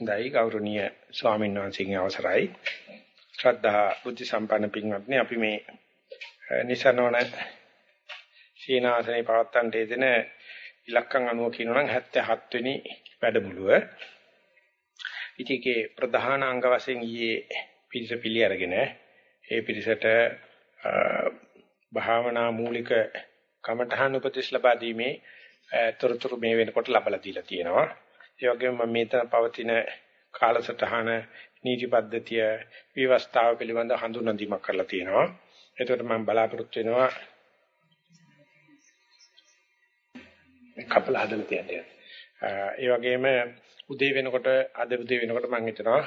දෛ ගෞරවනීය ස්වාමීන් වහන්සේගේ අවසරයි ශ්‍රද්ධා බුද්ධ සම්පන්න පින්වත්නි අපි මේ නිසනෝන සීනාසනේ පවත්තන් දෙදෙන ඉලක්කම් අනුව කියනවා නම් 77 වෙනි වැඩමුළුව. ඉතිකේ ප්‍රධාන අංග වශයෙන් ඊයේ පිරිස පිළි අරගෙන ඒ පිරිසට භාවනා මූලික කමඨහන් උපදෙස් ලබා දීමේ තොරතුරු මේ වෙනකොට ලබලා දීලා තියෙනවා. ඒ වගේම මම මේතන පවතින කාලසටහන නීති පද්ධතිය විවස්ථාව පිළිබඳ හඳුන්වා දීමක් කරලා තියෙනවා. එතකොට මම බලාපොරොත්තු වෙනවා කපලා හදලා තියන්නේ. ඒ වගේම උදේ වෙනකොට අද උදේ වෙනකොට මම හිතනවා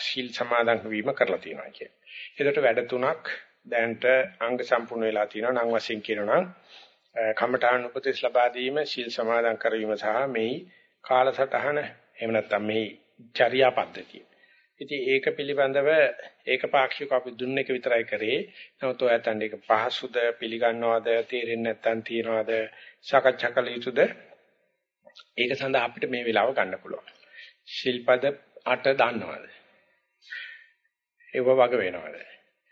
ශීල් සමාදන් වීම කරලා තියෙනවා කියන්නේ. ඒකට වැඩ තුනක් දැන්ට අංග සම්පූර්ණ වෙලා තියෙනවා නම් වශයෙන් කියනවා නම් කමඨාන් උපදෙස් ලබා දීම ශීල් සමාදන් කරවීම සහ මේ කාලසටහන එහෙම නැත්නම් මේ චර්යා පද්ධතිය. ඉතින් ඒක පිළිබඳව ඒක පාක්ෂික අපි දුන්න එක විතරයි කරේ. නමුත් ඔයයන්ට ඒක පහසුද පිළිගන්නවද තේරෙන්නේ නැත්නම් තියනවද සාකච්ඡා කළ යුතුද? ඒක සඳහා අපිට මේ වෙලාව ගන්න පුළුවන්. ශිල්පද අට දන්නවද? ඒව වග වෙනවද?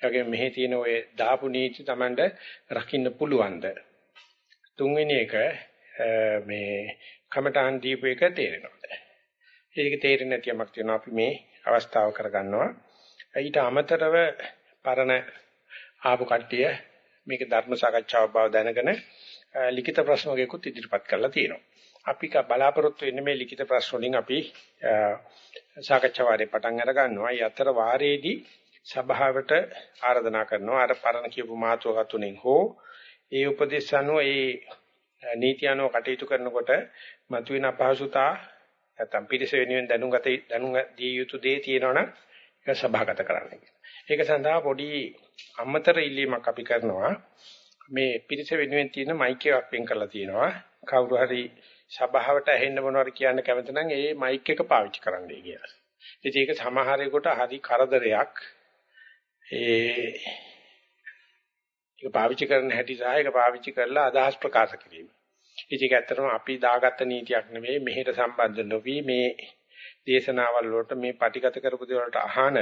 ඒගොල්ලෝ මෙහි තියෙන ඔය දාපු නීති Tamanට රකින්න පුළුවන්ද? තුන්වෙනි එක මේ කමඨාන් දීපු එක තේරෙනවා. ඒක තේරෙන්නේ නැති යමක් තියෙනවා අපි මේ අවස්ථාව කරගන්නවා. ඊට අමතරව පරණ ආපු කට්ටිය මේක ධර්ම සාකච්ඡාව බව දැනගෙන ලිඛිත ප්‍රශ්න වගේකුත් ඉදිරිපත් කරලා තියෙනවා. අපි බලාපොරොත්තු වෙන්නේ මේ ලිඛිත ප්‍රශ්න වලින් අපි සාකච්ඡා වාරේ පටන් අර ගන්නවා. ඒ අතර වාරයේදී සභාවට ආරාධනා කරනවා අර පරණ කියපු මාතෘකාව තුنين හෝ ඒ උපදේශ අනුව ඒ නීති අනුව කටයුතු කරනකොට මතුවෙන අපහසුතා නැත්නම් පිරිස වෙනුවෙන් දැනුගත දැනුග දිය යුතු දේ තියෙනවනම් ඒක සභාගත කරන්න කියලා. ඒක සඳහා පොඩි අමතර ඉල්ලීමක් අපි කරනවා. මේ පිරිස වෙනුවෙන් තියෙන මයික් එකක් වෙන් කරලා තියෙනවා. කවුරු හරි සභාවට ඇහෙන්න මොනවද කියන්න කැමති නම් ඒ මයික් එක පාවිච්චි කරන්නයි කියලා. ඉතින් ඒක සමහරෙකුට හරි කරදරයක්. ඒ ඒක පාවිච්චි කරන හැටි සහ ඒක පාවිච්චි කරලා අදහස් ප්‍රකාශ කිරීම. ඉතින් ඒක ඇත්තටම අපි දාගත්ත නීතියක් නෙවෙයි මෙහෙට සම්බන්ධ නොවි මේ දේශනාවල් වලට මේ පටිගත කරපු දේවල්ට අහන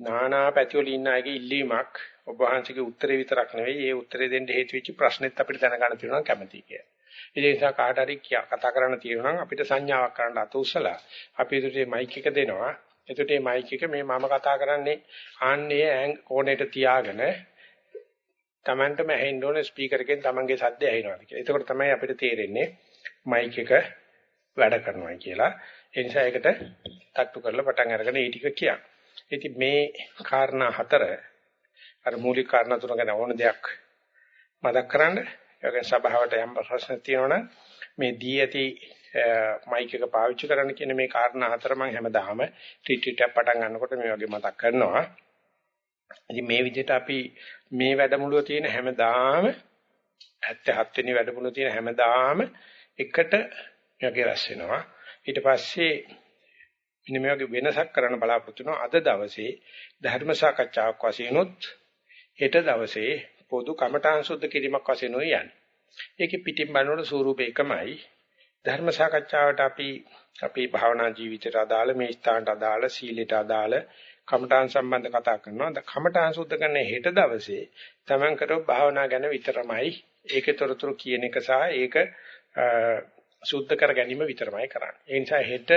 නානා පැතිවල ඉන්න අයගේ ඉල්ලීමක් ඔබ වහන්සේගේ උත්තරේ විතරක් නෙවෙයි ඒ උත්තරේ දෙන්න හේතු වෙච්ච ප්‍රශ්නෙත් අපිට දැනගන්න තියෙනවා කැමතියි කියලා. ඒ නිසා කාට හරි කතා කරන්න තියෙනවා නම් අපිට සංඥාවක් කරන්න අත උස්සලා අපි ඒකට මයික් එක දෙනවා. එතකොට මේ මයික් එක මේ මම කතා කරන්නේ ආන්නේ කෝණයට තියාගෙන Tamanටම ඇහෙන්න ඕන ස්පීකර් එකෙන් Tamanගේ සද්දය ඇහෙනවාද කියලා. එතකොට තමයි අපිට තේරෙන්නේ මයික් එක වැඩ කරනවා කියලා. ඒ නිසා ඒකට තට්ටු කරලා පටන් අරගෙන ඒ ටික කියන්න. ඉතින් මේ කාරණා හතර අර මූලික කාරණා තුන ගැන ඕන දෙයක් මතක් කරන්න. ඒකෙන් සභාවට යම් ප්‍රශ්න තියෙනවනම් මේ දී ඇති මයික් එක පාවිච්චි කරන්න කියන මේ කාරණා හතර මම හැමදාම ට්‍රීට් එක පටන් ගන්නකොට මේ වගේ මතක් කරනවා. ඉතින් මේ විදිහට අපි මේ වැඩමුළුව තියෙන හැමදාම 77 වෙනි වැඩමුළුව තියෙන හැමදාම එකට මේකේ රැස් වෙනවා. ඊට පස්සේ මෙන්න මේ වගේ වෙනසක් කරන්න බලාපොරොත්තු වෙනවා. අද දවසේ ධර්ම සාකච්ඡාවක් වශයෙන් උත් හෙට දවසේ පොදු කමඨාන් සුද්ධ කිරීමක් වශයෙන් උයි යන්නේ. ඒකේ පිටින් බලනකොට ස්වරූපය එකමයි. ධර්ම සාකච්ඡාවට අපි අපේ භාවනා ජීවිතයට අදාළ මේ ස්ථානට අදාළ සීලයට අදාළ කමඨාන් සම්බන්ධ කතා කරනවා. කමඨාන් සුද්ධ කරන හෙට දවසේ තමන් කරව භාවනා ගැන විතරමයි ඒකේ තොරතුරු කියන එක සහ ඒක සුද්ධ කර ගැනීම විතරමයි කරන්නේ. ඒ නිසා හෙට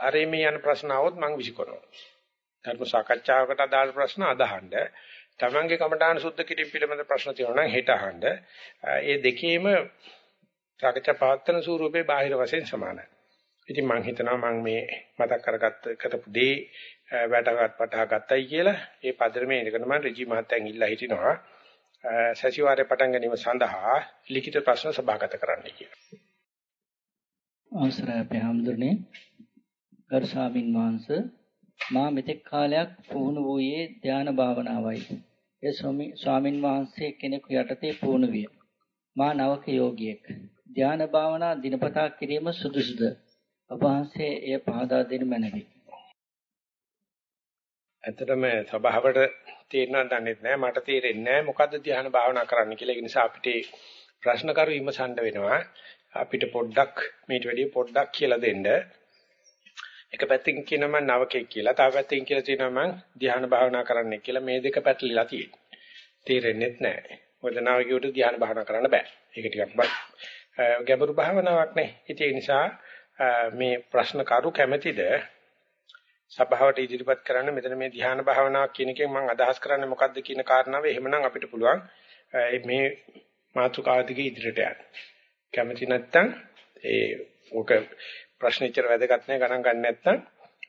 අරේ මේ යන ප්‍රශ්න આવොත් මම විසිකරනවා. ධර්ම සාකච්ඡාවකට අදාළ ප්‍රශ්න අදහන්න. තමන්ගේ කමඨාන් සුද්ධ කිරීම පිළිබඳ ප්‍රශ්න තියෙනවා නම් හෙට අහන්න. ඒ දෙකේම සාකච්ඡා පවත්වන ස්වරූපේ බාහිර වශයෙන් සමානයි. ඉතින් මම හිතනවා මම මේ මතක් කරගත්ත කරපු දේ වැටගත් පටහ ගත්තයි කියලා ඒ පදරමේ ඉඳගෙන මම රජි මහත්තයන් ඉල්ලා හිටිනවා සතිವಾರේ පටන් ගැනීම සඳහා ලිඛිත ප්‍රශ්න සභාගත කරන්න කියලා. අවසරයි අපේ හැමදෙරනේ ගරු ස්වාමින් වහන්සේ මා මෙතෙක් කාලයක් පුහුණු වූයේ ධානා භාවනාවයි. ඒ ස්වාමින් වහන්සේ කෙනෙකු යටතේ පුහුණු විය. මා නවක යෝගියෙක්. ධානා භාවනා දිනපතා කිරීම සුදුසුද? ඔබ වහන්සේ එය පහදා දෙන්න මැනවි. ඇත්තටම සබාවට තේරෙනවද දන්නේ නැහැ මට තේරෙන්නේ නැහැ මොකද්ද ධ්‍යාන භාවනා කරන්න කියලා ඒ නිසා අපිට ප්‍රශ්න කරු විමසන්න වෙනවා අපිට පොඩ්ඩක් මේට වැඩිය පොඩ්ඩක් කියලා දෙන්න එක පැත්තකින් කියනවා මම නවකෙක් කියලා. තව පැත්තකින් කියලා තියෙනවා මම ධ්‍යාන භාවනා කරන්නෙක් කියලා. මේ දෙක පැටලිලා තියෙන්නේ. තේරෙන්නේ නැහැ. මොකද නවකියට ධ්‍යාන භාවනා කරන්න බෑ. ඒක ටිකක් ගැඹුරු භාවනාවක් නේ. ඒ නිසා මේ ප්‍රශ්න කරු කැමැතිද සභාවට ඉදිරිපත් කරන්න මෙතන මේ ධ්‍යාන භාවනාවක් කියන එකෙන් මම අදහස් කරන්නේ මොකද්ද කියන කාරණාව එහෙමනම් අපිට පුළුවන් මේ මාතෘකාව දිගේ ඉදිරියට යන්න. කැමති නැත්නම් ඒ ඔක ප්‍රශ්න ඉතර වැදගත් නැහැ ගණන් ගන්න නැත්නම්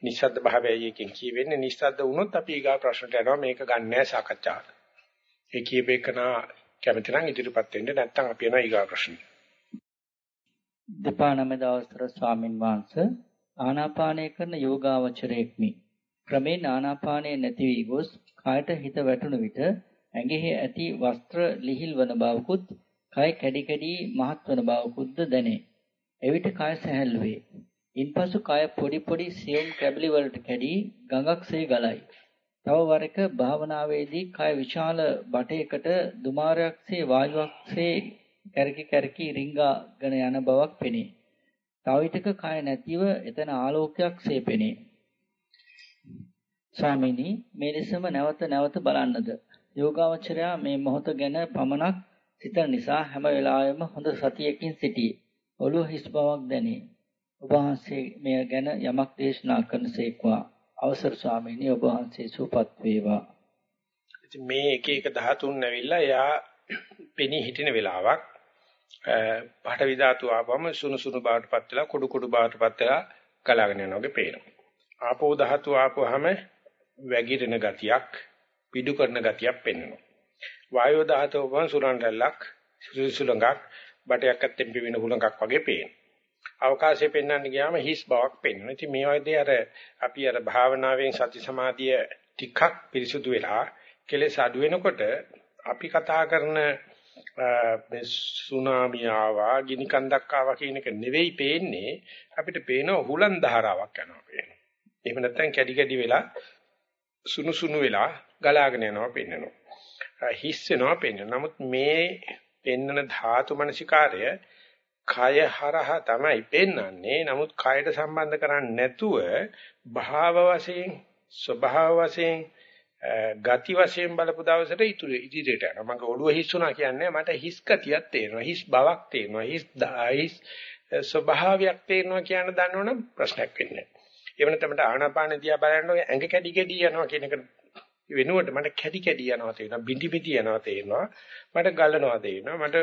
නිස්සද්ද භාවයයි එකෙන් කියවෙන්නේ නිස්සද්ද වුණොත් අපි ඊගා ප්‍රශ්නට යනවා මේක ගන්න නැහැ සාකච්ඡාවට. ඒ කියපේකන කැමති නම් ඉදිරිපත් වෙන්න නැත්නම් අපි යනවා ඊගා ප්‍රශ්න. දෙපා නම දවස්තර ස්වාමින් වහන්සේ ආනාපානය කරන යෝගාවචරයෙක්මි. ක්‍රමෙන් ආනාපානය නැති වී ගොස් කායට හිත වැටුණු විට ඇඟෙහි ඇති වස්ත්‍ර ලිහිල් වන බවකුත් කය කැඩි කැඩි මහත් වන බවකුත්ද දැනේ. එවිට කය සැහැල්ලු වේ. ඉන්පසු කය පොඩි පොඩි සියුම් කැබලි වලට කැඩි ගඟක්සේ ගලයි. තව වරක භාවනාවේදී කය විශාල බටයකට දුමාරයක්සේ වායුවක්සේ කැරකි කැරකි රිංගාගෙන යන බවක් පෙනේ. තව විටක කය නැතිව එතන ආලෝකයක් සේපෙනේ. ස්වාමීනි මේ ලෙසම නැවත නැවත බලන්නද යෝගාවචරයා මේ මොහොත ගැන පමණක් සිතන නිසා හැම වෙලාවෙම හොඳ සතියකින් සිටී. ඔළුව හිස් බවක් දැනේ. ඔබ වහන්සේ මෙය ගැන යමක් දේශනා කරනසේක්වා අවසර ස්වාමීනි ඔබ වහන්සේ සුවපත් වේවා. ඉතින් මේ එක එක ධාතුන් නැවිලා එයා පෙනී හිටින වෙලාවක් පඨවි ධාතු ආවම සුණු සුණු බාටපත් වෙලා කුඩු කුඩු බාටපත් වෙලා ගලාගෙන යනවා වගේ පේනවා. ආපෝ ධාතු ආපුවාම වැగిරෙන ගතියක් පිඩු කරන ගතියක් පෙන්වනවා. වායෝ ධාතුව වම සුරන් රැල්ලක් සුසුලඟක් බටයක් අත්ෙන් පිවින හුලඟක් වගේ පේනවා. අවකාශය පෙන්වන්න ගියාම හිස් බවක් පෙන්වනවා. ඉතින් මේ වගේ අර අපි අර භාවනාවෙන් සති සමාධිය ටිකක් පිරිසුදු වෙලා කෙලෙස් අඩු වෙනකොට අපි කතා කරන මේ සුනාමි ආවා, ගිනි කන්දක් ආවා කියන එක නෙවෙයි පේන්නේ අපිට පේන හුලන් ධාරාවක් යනවා පේනවා. එහෙම නැත්නම් කැඩි කැඩි වෙලා සුනු සුනු වෙලා ගලාගෙන යනවා පේන්නනවා. හිස් වෙනවා පේන්න. නමුත් මේ පෙන්නන ධාතු මනසිකාරය කය හරහා තමයි පෙන්වන්නේ. නමුත් කයට සම්බන්ධ කරන්නේ නැතුව භාව වශයෙන්, ස්වභාව වශයෙන්, ගති වශයෙන් බලපු දවසට ඉතුරු ඉදිරියට යනවා. මම ඔළුව හිස් වුණා කියන්නේ මට හිස් ගතියක් තේරෙනවා. හිස් බවක් තේරෙනවා. හිස් හිස් ස්වභාවයක් තේරෙනවා කියන දන්නවනම් ප්‍රශ්නයක් වෙන්නේ නැහැ. ඒ වෙනතමට ආනාපාන දිහා බලනකොට ඇඟ කැඩි කැඩි යනවා කියන එක වෙනුවට මට කැඩි කැඩි යනවා තේරෙනවා බිඳි බිඳි යනවා තේරෙනවා මට ගලනවා තේරෙනවා මට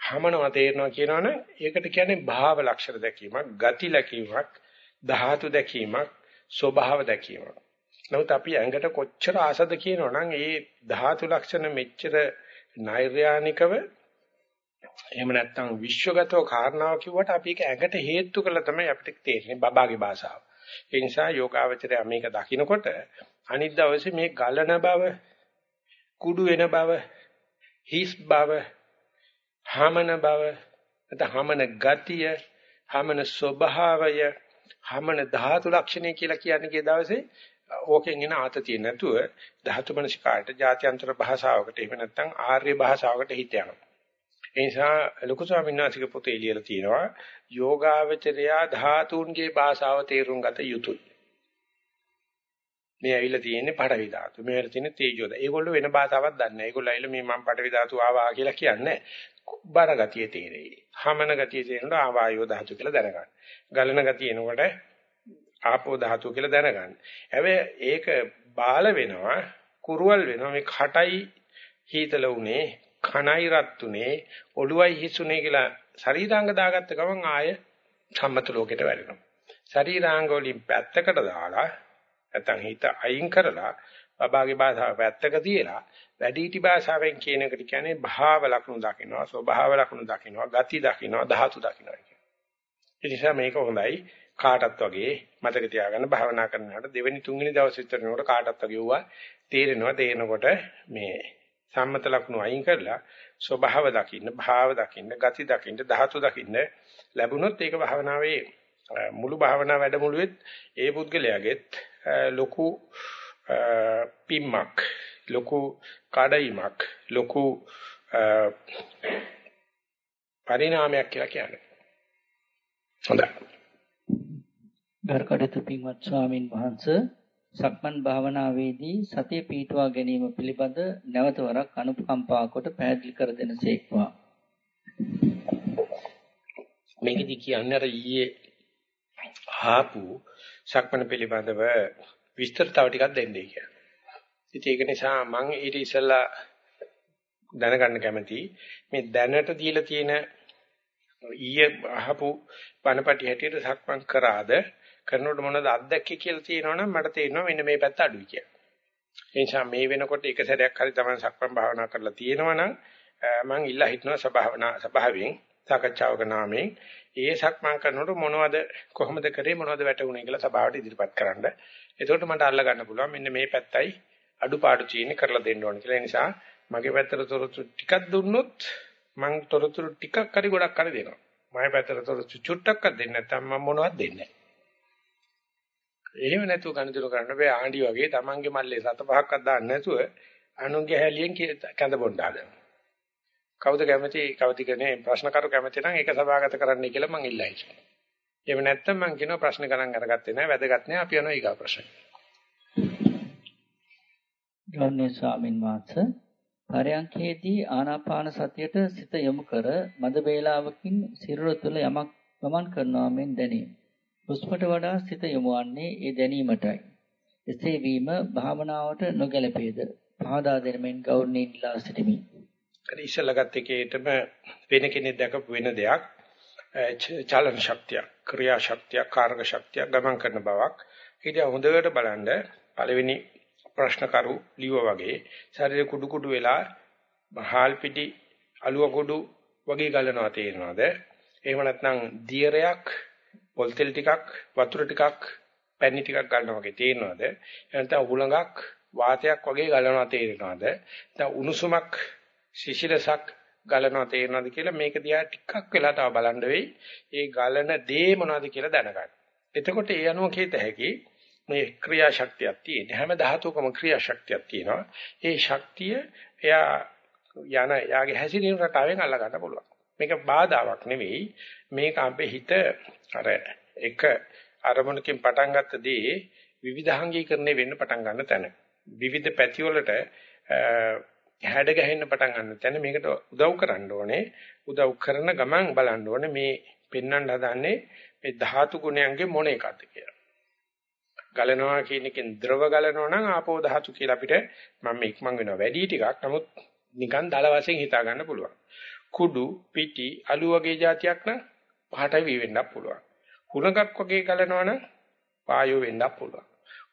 හමනවා තේරෙනවා කියනවනේ ඒකට කියන්නේ භාව ලක්ෂණ දැකීමක් ගති ලැකීමක් ධාතු දැකීමක් ස්වභාව දැකීමක් නමුත් අපි ඇඟට කොච්චර ආසද කියනවනම් ඒ ධාතු ලක්ෂණ මෙච්චර නෛර්යානිකව එහෙම නැත්නම් විශ්වගතව කාරණාව කිව්වට අපි ඒක ඇඟට හේතු කරලා තමයි අපිට තේරෙන්නේ බබාගේ භාෂාව. ඒ නිසා යෝගාවචරය මේක දකිනකොට අනිත් දවසේ මේ ගලන බව, කුඩු වෙන බව, හිස් බව, හමන බව, නැත්නම් හමන ගතිය, හමන ස්වභාවය, හමන ධාතු ලක්ෂණය කියලා කියන්නේ කිය දවසේ ඕකෙන් එන ආතතිය නැතුව ධාතු මනසිකාට ජාත්‍යන්තර භාෂාවකට එහෙම නැත්නම් ආර්ය භාෂාවකට හිත යනවා. ඒ නිසා ලොකු ස්වාමීන් වහන්සේගේ පොතේ ලියලා තියෙනවා යෝගාවචරයා ධාතුන්ගේ භාෂාව තේරුම් ගත යුතුයි. මේ ඇවිල්ලා තියෙන්නේ පඩවි ධාතු. මේ ඇවිල්ලා තියෙන්නේ තේජෝ ධාතු. ඒගොල්ලෝ වෙන භාෂාවක් දන්නේ නැහැ. ඒගොල්ලෝ ඇවිල්ලා මේ මම පඩවි ධාතු ආවා කියලා කියන්නේ බර ගතිය තේරෙයි. හමන ගතිය තේරෙනකොට ආවායෝ ධාතු කියලා දැනගන්න. ගලන ගතිය එනකොට ආපෝ ධාතු කියලා දැනගන්න. හැබැයි ඒක බාල වෙනවා, කුරුවල් වෙනවා. මේ කටයි හීතල උනේ, කණයි රත් උනේ, ඔළුවයි හිසුනේ කියලා ශරීරාංග දාගත්ත ගමන් ආය සම්මත ලෝකෙට වැටෙනවා. ශරීරාංග වලින් පැත්තකට දාලා නැත්නම් හිත අයින් කරලා බබාගේ භාෂාව පැත්තක තියලා වැඩිහිටි භාෂාවෙන් කියන එකට කියන්නේ භාව ලක්ෂණ දකින්නවා ස්වභාව ලක්ෂණ දකින්නවා ගති දකින්නවා ධාතු දකින්නවා කියන්නේ. ඒ නිසා මේක හොඳයි කාටත් වගේ මතක තියාගන්න භාවනා කරනකොට දෙවෙනි තුන්වෙනි දවස් විතරනකොට කාටත් වගේ වුණා තේරෙනවා තේරෙනකොට මේ සම්මත ලක්ෂණ අයින් කරලා ස්වභාව දකින්න භාව දකින්න ගති දකින්න ධාතු දකින්න ලැබුණොත් ඒක භාවනාවේ මුළු භාවනා වැඩමුළුවෙත් ඒ පුද්ගලයාගෙත් ලොකු පිම්මක් ලොකු කඩයිමක් ලොකු පරිණාමයක් කියලා කියන්නේ. හොඳයි. ගරුකටයුතු පින්වත් ස්වාමින් වහන්සේ සක්මන් භාවනාවේදී සතිය පිටුවා ගැනීම පිළිබඳ නැවත වරක් අනුකම්පා කොට පැහැදිලි කර දෙනසේක්වා. මේකදී කියන්නේ අර ඊයේ ආපු සක්මන පිළිබඳව විස්තර තව ටිකක් දෙන්නයි කියලා. ඉතින් ඒක නිසා මම ඊට ඉස්සෙල්ලා දැනගන්න කැමති මේ දැනට දීලා තියෙන ඊයේ අහපු පණපටි හැටියට සක්මන් කරාද කරනකොට මොනවද අත්දැකී කියලා තියෙනවනම් මට තේරෙනවා මෙන්න මේ පැත්ත අඩුයි කියලා. ඒ නිසා මේ වෙනකොට එක සැරයක් හරි තමයි සක්මන් භාවනා කරලා තියෙනවනම් මම ඉල්ලා හිටනවා සභාවනා සභාවෙන් සාකච්ඡාවක නාමයෙන් ඒ සක්මන් කරනකොට මොනවද කොහොමද කරේ මොනවද වැටුනේ කියලා සභාවට ඉදිරිපත් කරන්න. එතකොට මට අල්ල ගන්න පුළුවන් මෙන්න මේ පැත්තයි අඩුපාඩු තියෙන්නේ කරලා දෙන්න ඕන කියලා. ඒ නිසා මගේ පැත්තට තොරතුරු ටිකක් දුන්නොත් මං තොරතුරු ටිකක් හරි ගොඩක් හරි දෙනවා. මගේ පැත්තට තොරතුරු චුට්ටක්වත් දෙන්නේ නැත්නම් මම මොනවද දෙන්නේ නැහැ. එහෙම නැතුව ගණිතන කරන්න බෑ ආණ්ඩි වගේ Tamange මල්ලේ සත පහක්වත් දාන්න නැතුව අනුන්ගේ හැලියෙන් කැඳ බොන්න හදනවා. කවුද කැමති කවදි කනේ ප්‍රශ්න කරු කැමති නම් ඒක සභාගත කරන්න කියලා මං ඉල්ලයි. එහෙම නැත්නම් මං කියනවා ප්‍රශ්න ගණන් අරගත්තේ නැහැ වැදගත් නැහැ අපි යනවා ඊගා ප්‍රශ්න. ගෞරවනීය ස්වාමින් වහන්සේ පරයන්කේදී ආනාපාන සතියට සිත යොමු කර මද වේලාවකින් සිරුර තුළ යමක් ගමන් කරනවා මෙන් දැනේ. හුස්මට වඩා සිත යොමුවන්නේ ඒ දැනීමටයි. එසේ වීම භාවනාවට නොගැලපේද? පහදා දෙනමින් ගෞරවණීය ඉල්ලා සිටිමි. අර ඉස්සලා ගත්ත එකේටම වෙන කෙනෙක් දැකපු වෙන දෙයක් චලන ශක්තිය, ක්‍රියා ශක්තිය, කාර්ක ශක්තිය ගමන් කරන බවක්. ඊට හොඳට බලන්න පළවෙනි ප්‍රශ්න කරු ලිව වගේ ශරීර කුඩු කුඩු වෙලා බහල් පිටි අලුව කුඩු වගේ ගලනවා තේරෙනවද? එහෙම නැත්නම් දියරයක් පොල් තෙල් ටිකක් වතුර ටිකක් පැණි ටිකක් ගන්නවා වගේ තේරෙනවද? එහෙනම් හුලඟක් වාතයක් වගේ ගලනවා තේරෙනවද? නැත්නම් උණුසුමක් සිසිලසක් ගලනවා තේරෙනවද කියලා මේක දිහා ටිකක් වෙලා තව බලන්න වෙයි. ඒ ගලන දේ මොනවද කියලා දැනගන්න. එතකොට ඒ අනුව කීත හැකි මේ ක්‍රියාශක්තියක් තියෙන. හැම ධාතුවකම ක්‍රියාශක්තියක් තියෙනවා. ඒ ශක්තිය එයා යන යාගේ හැසිරීම රටාවෙන් අල්ල ගන්න පුළුවන්. මේක බාධාවක් නෙවෙයි. මේක අපේ හිත අර එක අරමුණකින් පටන් ගත්ත දේ විවිධාංගීකරණය වෙන්න පටන් ගන්න තැන. විවිධ පැති වලට හැඩ ගැහෙන්න පටන් ගන්න තැන මේකට උදව් කරන්න ඕනේ. උදව් කරන ගමන් බලන්න ඕනේ මේ පෙන්වන්න හදන්නේ මේ ධාතු ගුණයන්ගේ මොන එකක්ද කියලා. ගලනවා කියන එකෙන් ද්‍රව ගලනවා නම් ආපෝ ධාතු කියලා අපිට මම ඉක්මන් වෙනවා වැඩි ටිකක්. නමුත් නිකන් දල වශයෙන් හිතා ගන්න පුළුවන්. කුඩු, පිටි, අලු වගේ જાතියක් නම් පහටයි වෙන්නත් පුළුවන්. කුණගක් වගේ ගලනවා නම් වායෝ වෙන්නත් පුළුවන්.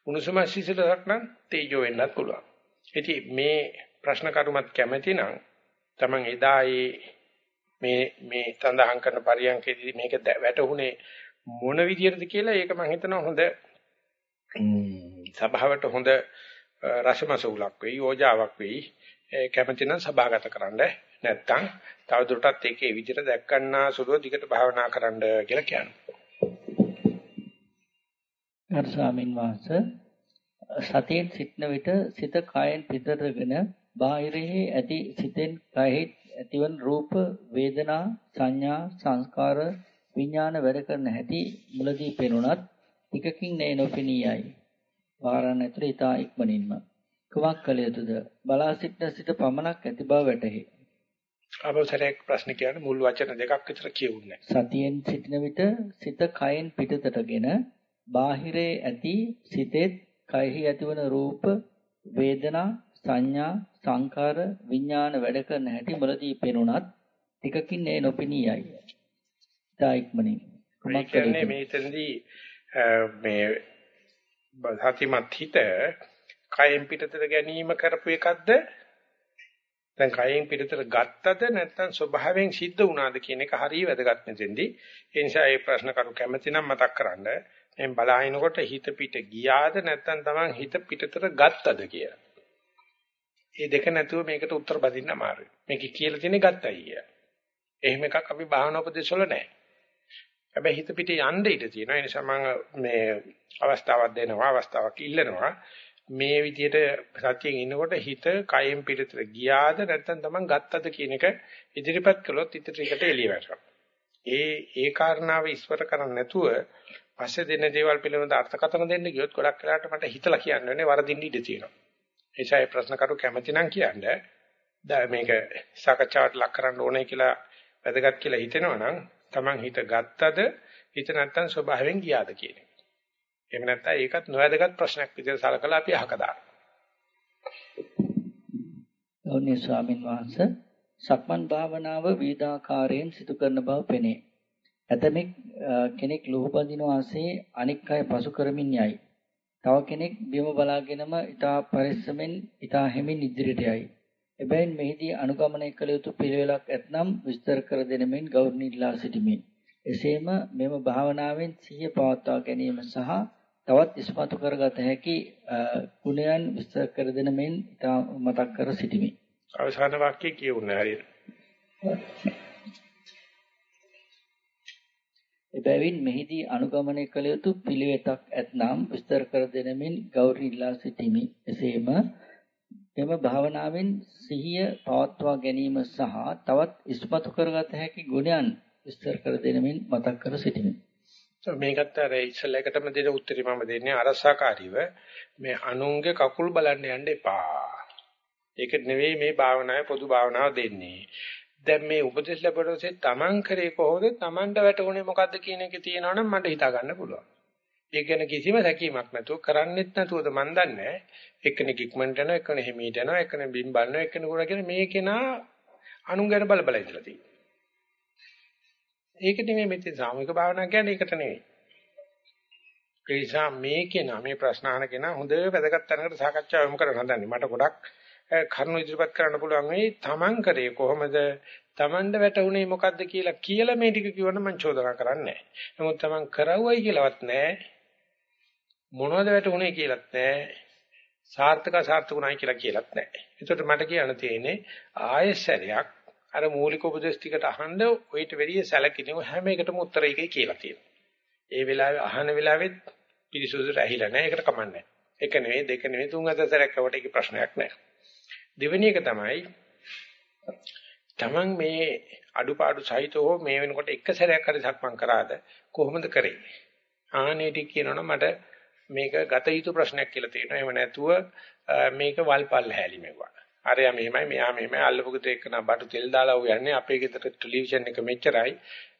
උණුසුම සිසිලසක් නම් තේජෝ වෙන්නත් පුළුවන්. ඉතින් මේ ප්‍රශ්න කරුමත් කැමැති නම් Taman එදා මේ මේ සඳහන් කරන පරියන්කේදී මේක වැටුනේ මොන විදියටද කියලා ඒක මම හිතනවා හොඳ සභාවට හොඳ රසමසූලක් වෙයි යෝජාවක් වෙයි කැමති නම් සභාගත කරන්න නැත්තම් තවදුරටත් ඒකේ විදිහට දැක්කන්නා සුළුව දිගට භාවනා කරන්න කියලා කියනවා. ගරු ස්වාමින් වහන්සේ සතියෙන් සිටන විට සිත කායෙන් පිටතගෙන බාහිරෙහි ඇති සිතෙන් කයෙහි ඇතිවන රූප වේදනා සංඥා සංස්කාර විඥාන වැඩ කරන හැටි මුලදී පෙනුනත් ටිකකින් නේ නොපෙනී යයි. වාරණ ඇතුළේ ඊතා ඉක්මනින්ම කුමක් කළ යුතුද? බලා සිටන සිට පමණක් ඇති බව වැටහි. අවසරයක් ප්‍රශ්න කියන්නේ මුල් වචන දෙකක් විතර කියුන්නේ. සතියෙන් සිටින විට සිත කයෙන් පිටතටගෙන බාහිරේ ඇති සිතෙත් කයෙහි ඇතිවන රූප වේදනා සංඥා සංකාර විඥාන වැඩ කරන හැටි මුලදී පෙනුනත් ටිකකින් ඒ නොපෙනී යයි. ඊයික්මනින් කුමක් කියන්නේ මේතනදී මේ සතිමත් හිත කයෙන් පිටතට ගැනීම කරපු එකක්ද දැන් කයෙන් පිටතට ගත්තද නැත්නම් ස්වභාවයෙන් සිද්ධ වුණාද කියන එක හරිය වැදගත් මෙතෙන්දී. ඒ නිසා මේ ප්‍රශ්න කරු කැමැති නම් මතක් කරන්න. එම් බලහිනකොට හිත පිට ගියාද නැත්නම් Taman හිත පිටතට ගත්තද කියලා. මේ දෙක නැතුව මේකට උත්තර බදින්න අමාරුයි. මේක කියලා තියෙන්නේ ගත්තයි කිය. එහෙම එකක් අපි භාවනා උපදේශවල නැහැ. හැබැයි හිත පිට යන්න ඉඩ තියෙනවා. ඒ නිසා මම මේ අවස්ථාවක් දෙනවා, අවස්ථාවක් ඉල්ලනවා. මේ විදිහට සතියෙන් ඉන්නකොට හිත කයෙන් පිටතට ගියාද නැත්නම් Taman ගත්තද කියන එක ඉදිරිපත් කළොත් ඉතින් ඒකට එළිය වැටෙනවා. ඒ ඒ කාරණාව ඉස්වර කරන්නේ නැතුව පස්සේ දෙන දේවල් පිළිබඳ අර්ථකථන දෙන්න ගියොත් ගොඩක් වෙලාවට මට හිතලා කියන්න වෙන්නේ වරදින්න ඉඩ තියෙනවා. ඒ නිසා මේ ප්‍රශ්න කරු කැමති නම් කියන්නේ දැන් මේක සාකච්ඡාවට ලක් කරන්න ඕනේ කියලා වැදගත් කියලා හිතෙනවා නම් Taman හිත ගත්තද හිත නැත්තම් ස්වභාවයෙන් ගියාද කියන එක. එහෙම නැත්නම් ඒකත් නොවැදගත් ප්‍රශ්නයක් විදිහට සලකලා අපි අහක දානවා. ගෞරවනීය ස්වාමින් වහන්සේ සක්මන් භාවනාව විවිධාකාරයෙන් සිදු කරන බව පෙනේ. ඇතමෙක් කෙනෙක් ලෝහබඳින වාසේ අනික් අය පසු කරමින් යයි. තව කෙනෙක් බිම බලාගෙනම ඊටා පරිස්සමෙන් ඊටා හැමින් ඉදිරියට යයි. එබැවින් මෙහිදී අනුගමනය කළ යුතු පිළිවෙලක් ඇතනම් විස්තර කර දෙනමින් ගෞරවණීයලා සිටිමි. එසේම මෙම භාවනාවෙන් සිහිය පවත්වා ගැනීම සහ තවත් ඉස්මතු කරගත හැකි ගුණයන් විස්තර කර දෙනමින් ඊටා මතක් කර සිටිමි. අවසාන වාක්‍යය කියුණා හරියට. එබැවින් මෙහිදී අනුගමනය කළ යුතු පිළිවෙතක් ඇතනම් විස්තර කර දෙනමින් ගෞරවණීයලා සිටිමි. එසේම මෙම භාවනාවෙන් සිහිය පවත්වා ගැනීම සහ තවත් ඉස්මතු කරගත හැකි ගුණයන් විස්තර කර දෙනමින් මතක් කර සිටිමි. මේකත් අර ඉස්සෙල්ලා එකටම දෙන උත්තරي මම දෙන්නේ අරසකාරීව මේ අනුන්ගේ කකුල් බලන්න යන්න එපා. ඒක නෙවෙයි මේ භාවනාවේ පොදු භාවනාව දෙන්නේ. දැන් මේ උපදේශ ලැබුණොත් තමන් කරේ කොහොමද තමන්ට වැටුනේ මොකද්ද කියන එක තියෙනවනම් මට හිතා ගන්න පුළුවන්. ඒ ගැන කිසිම සැකීමක් නැතුව කරන්නෙත් නැතුවද මන් දන්නේ එක්කෙනෙක් ඉක්මනට යනවා එක්කෙනෙක් හිමීට යනවා එක්කෙනෙක් බිම් බලනවා එක්කෙනෙක් උඩ කියන මේ කෙනා අනුන් ගැන බල බල ඉඳලා තියෙනවා. ඒක නෙමෙයි මෙතන සාමූහික භාවනාව කියන්නේ ඒකට නෙමෙයි. ඒ නිසා මේ කෙනා මේ ප්‍රශ්න අහන කෙනා හොඳ වැදගත් තැනකට සාකච්ඡාව යොමු කරන්න හදන්නේ. මට ගොඩක් කරුණු ඉදිරිපත් කරන්න පුළුවන් වෙයි තමන් කරේ කොහොමද තමන්ට වැටුනේ මොකද්ද කියලා කියලා මේ ටික කිව්වනම් මම චෝදනා කරන්නේ නැහැ. නමුත් තමන් කරවුවයි කියලාවත් නැහැ. මොනවද වැටුනේ කියලාත් නැහැ. සාර්ථක සාර්ථකුණයි කියලා කියලාත් නැහැ. ඒකට මට කියන්න තියෙන්නේ ආයෙසරයක් අර මූලික උපදේශ ටිකට අහන්න ඔయిత වෙරිය සැලකිනේ හැම එකටම උත්තරයකයි කියලා තියෙනවා. ඒ වෙලාවේ අහන වෙලාවෙත් පිරිසුදුට ඇහිලා නැහැ. ඒකට කමන්නේ නැහැ. එක නෙවෙයි දෙක නෙවෙයි තුන් හතර සැරයක් කවට ඒක ප්‍රශ්නයක් නැහැ. දෙවෙනි එක තමයි Taman මේ අඩුපාඩු සහිතව මේ වෙනකොට එක සැරයක් හරි සක්මන් කරාද කොහොමද කරේ? ආනේ ටික කියනවනම් මට මේක ගත යුතු ප්‍රශ්නයක් කියලා තියෙනවා. එහෙම නැතුව මේක වල්පල් හැලි මෙවුවා. අරයා මෙහෙමයි මෙයා මෙහෙමයි අල්ලපු ගෙදර එක්කන බටු තෙල් දාලා ඌ යන්නේ. අපේ ගෙදර ටෙලිවිෂන් එක මෙච්චරයි.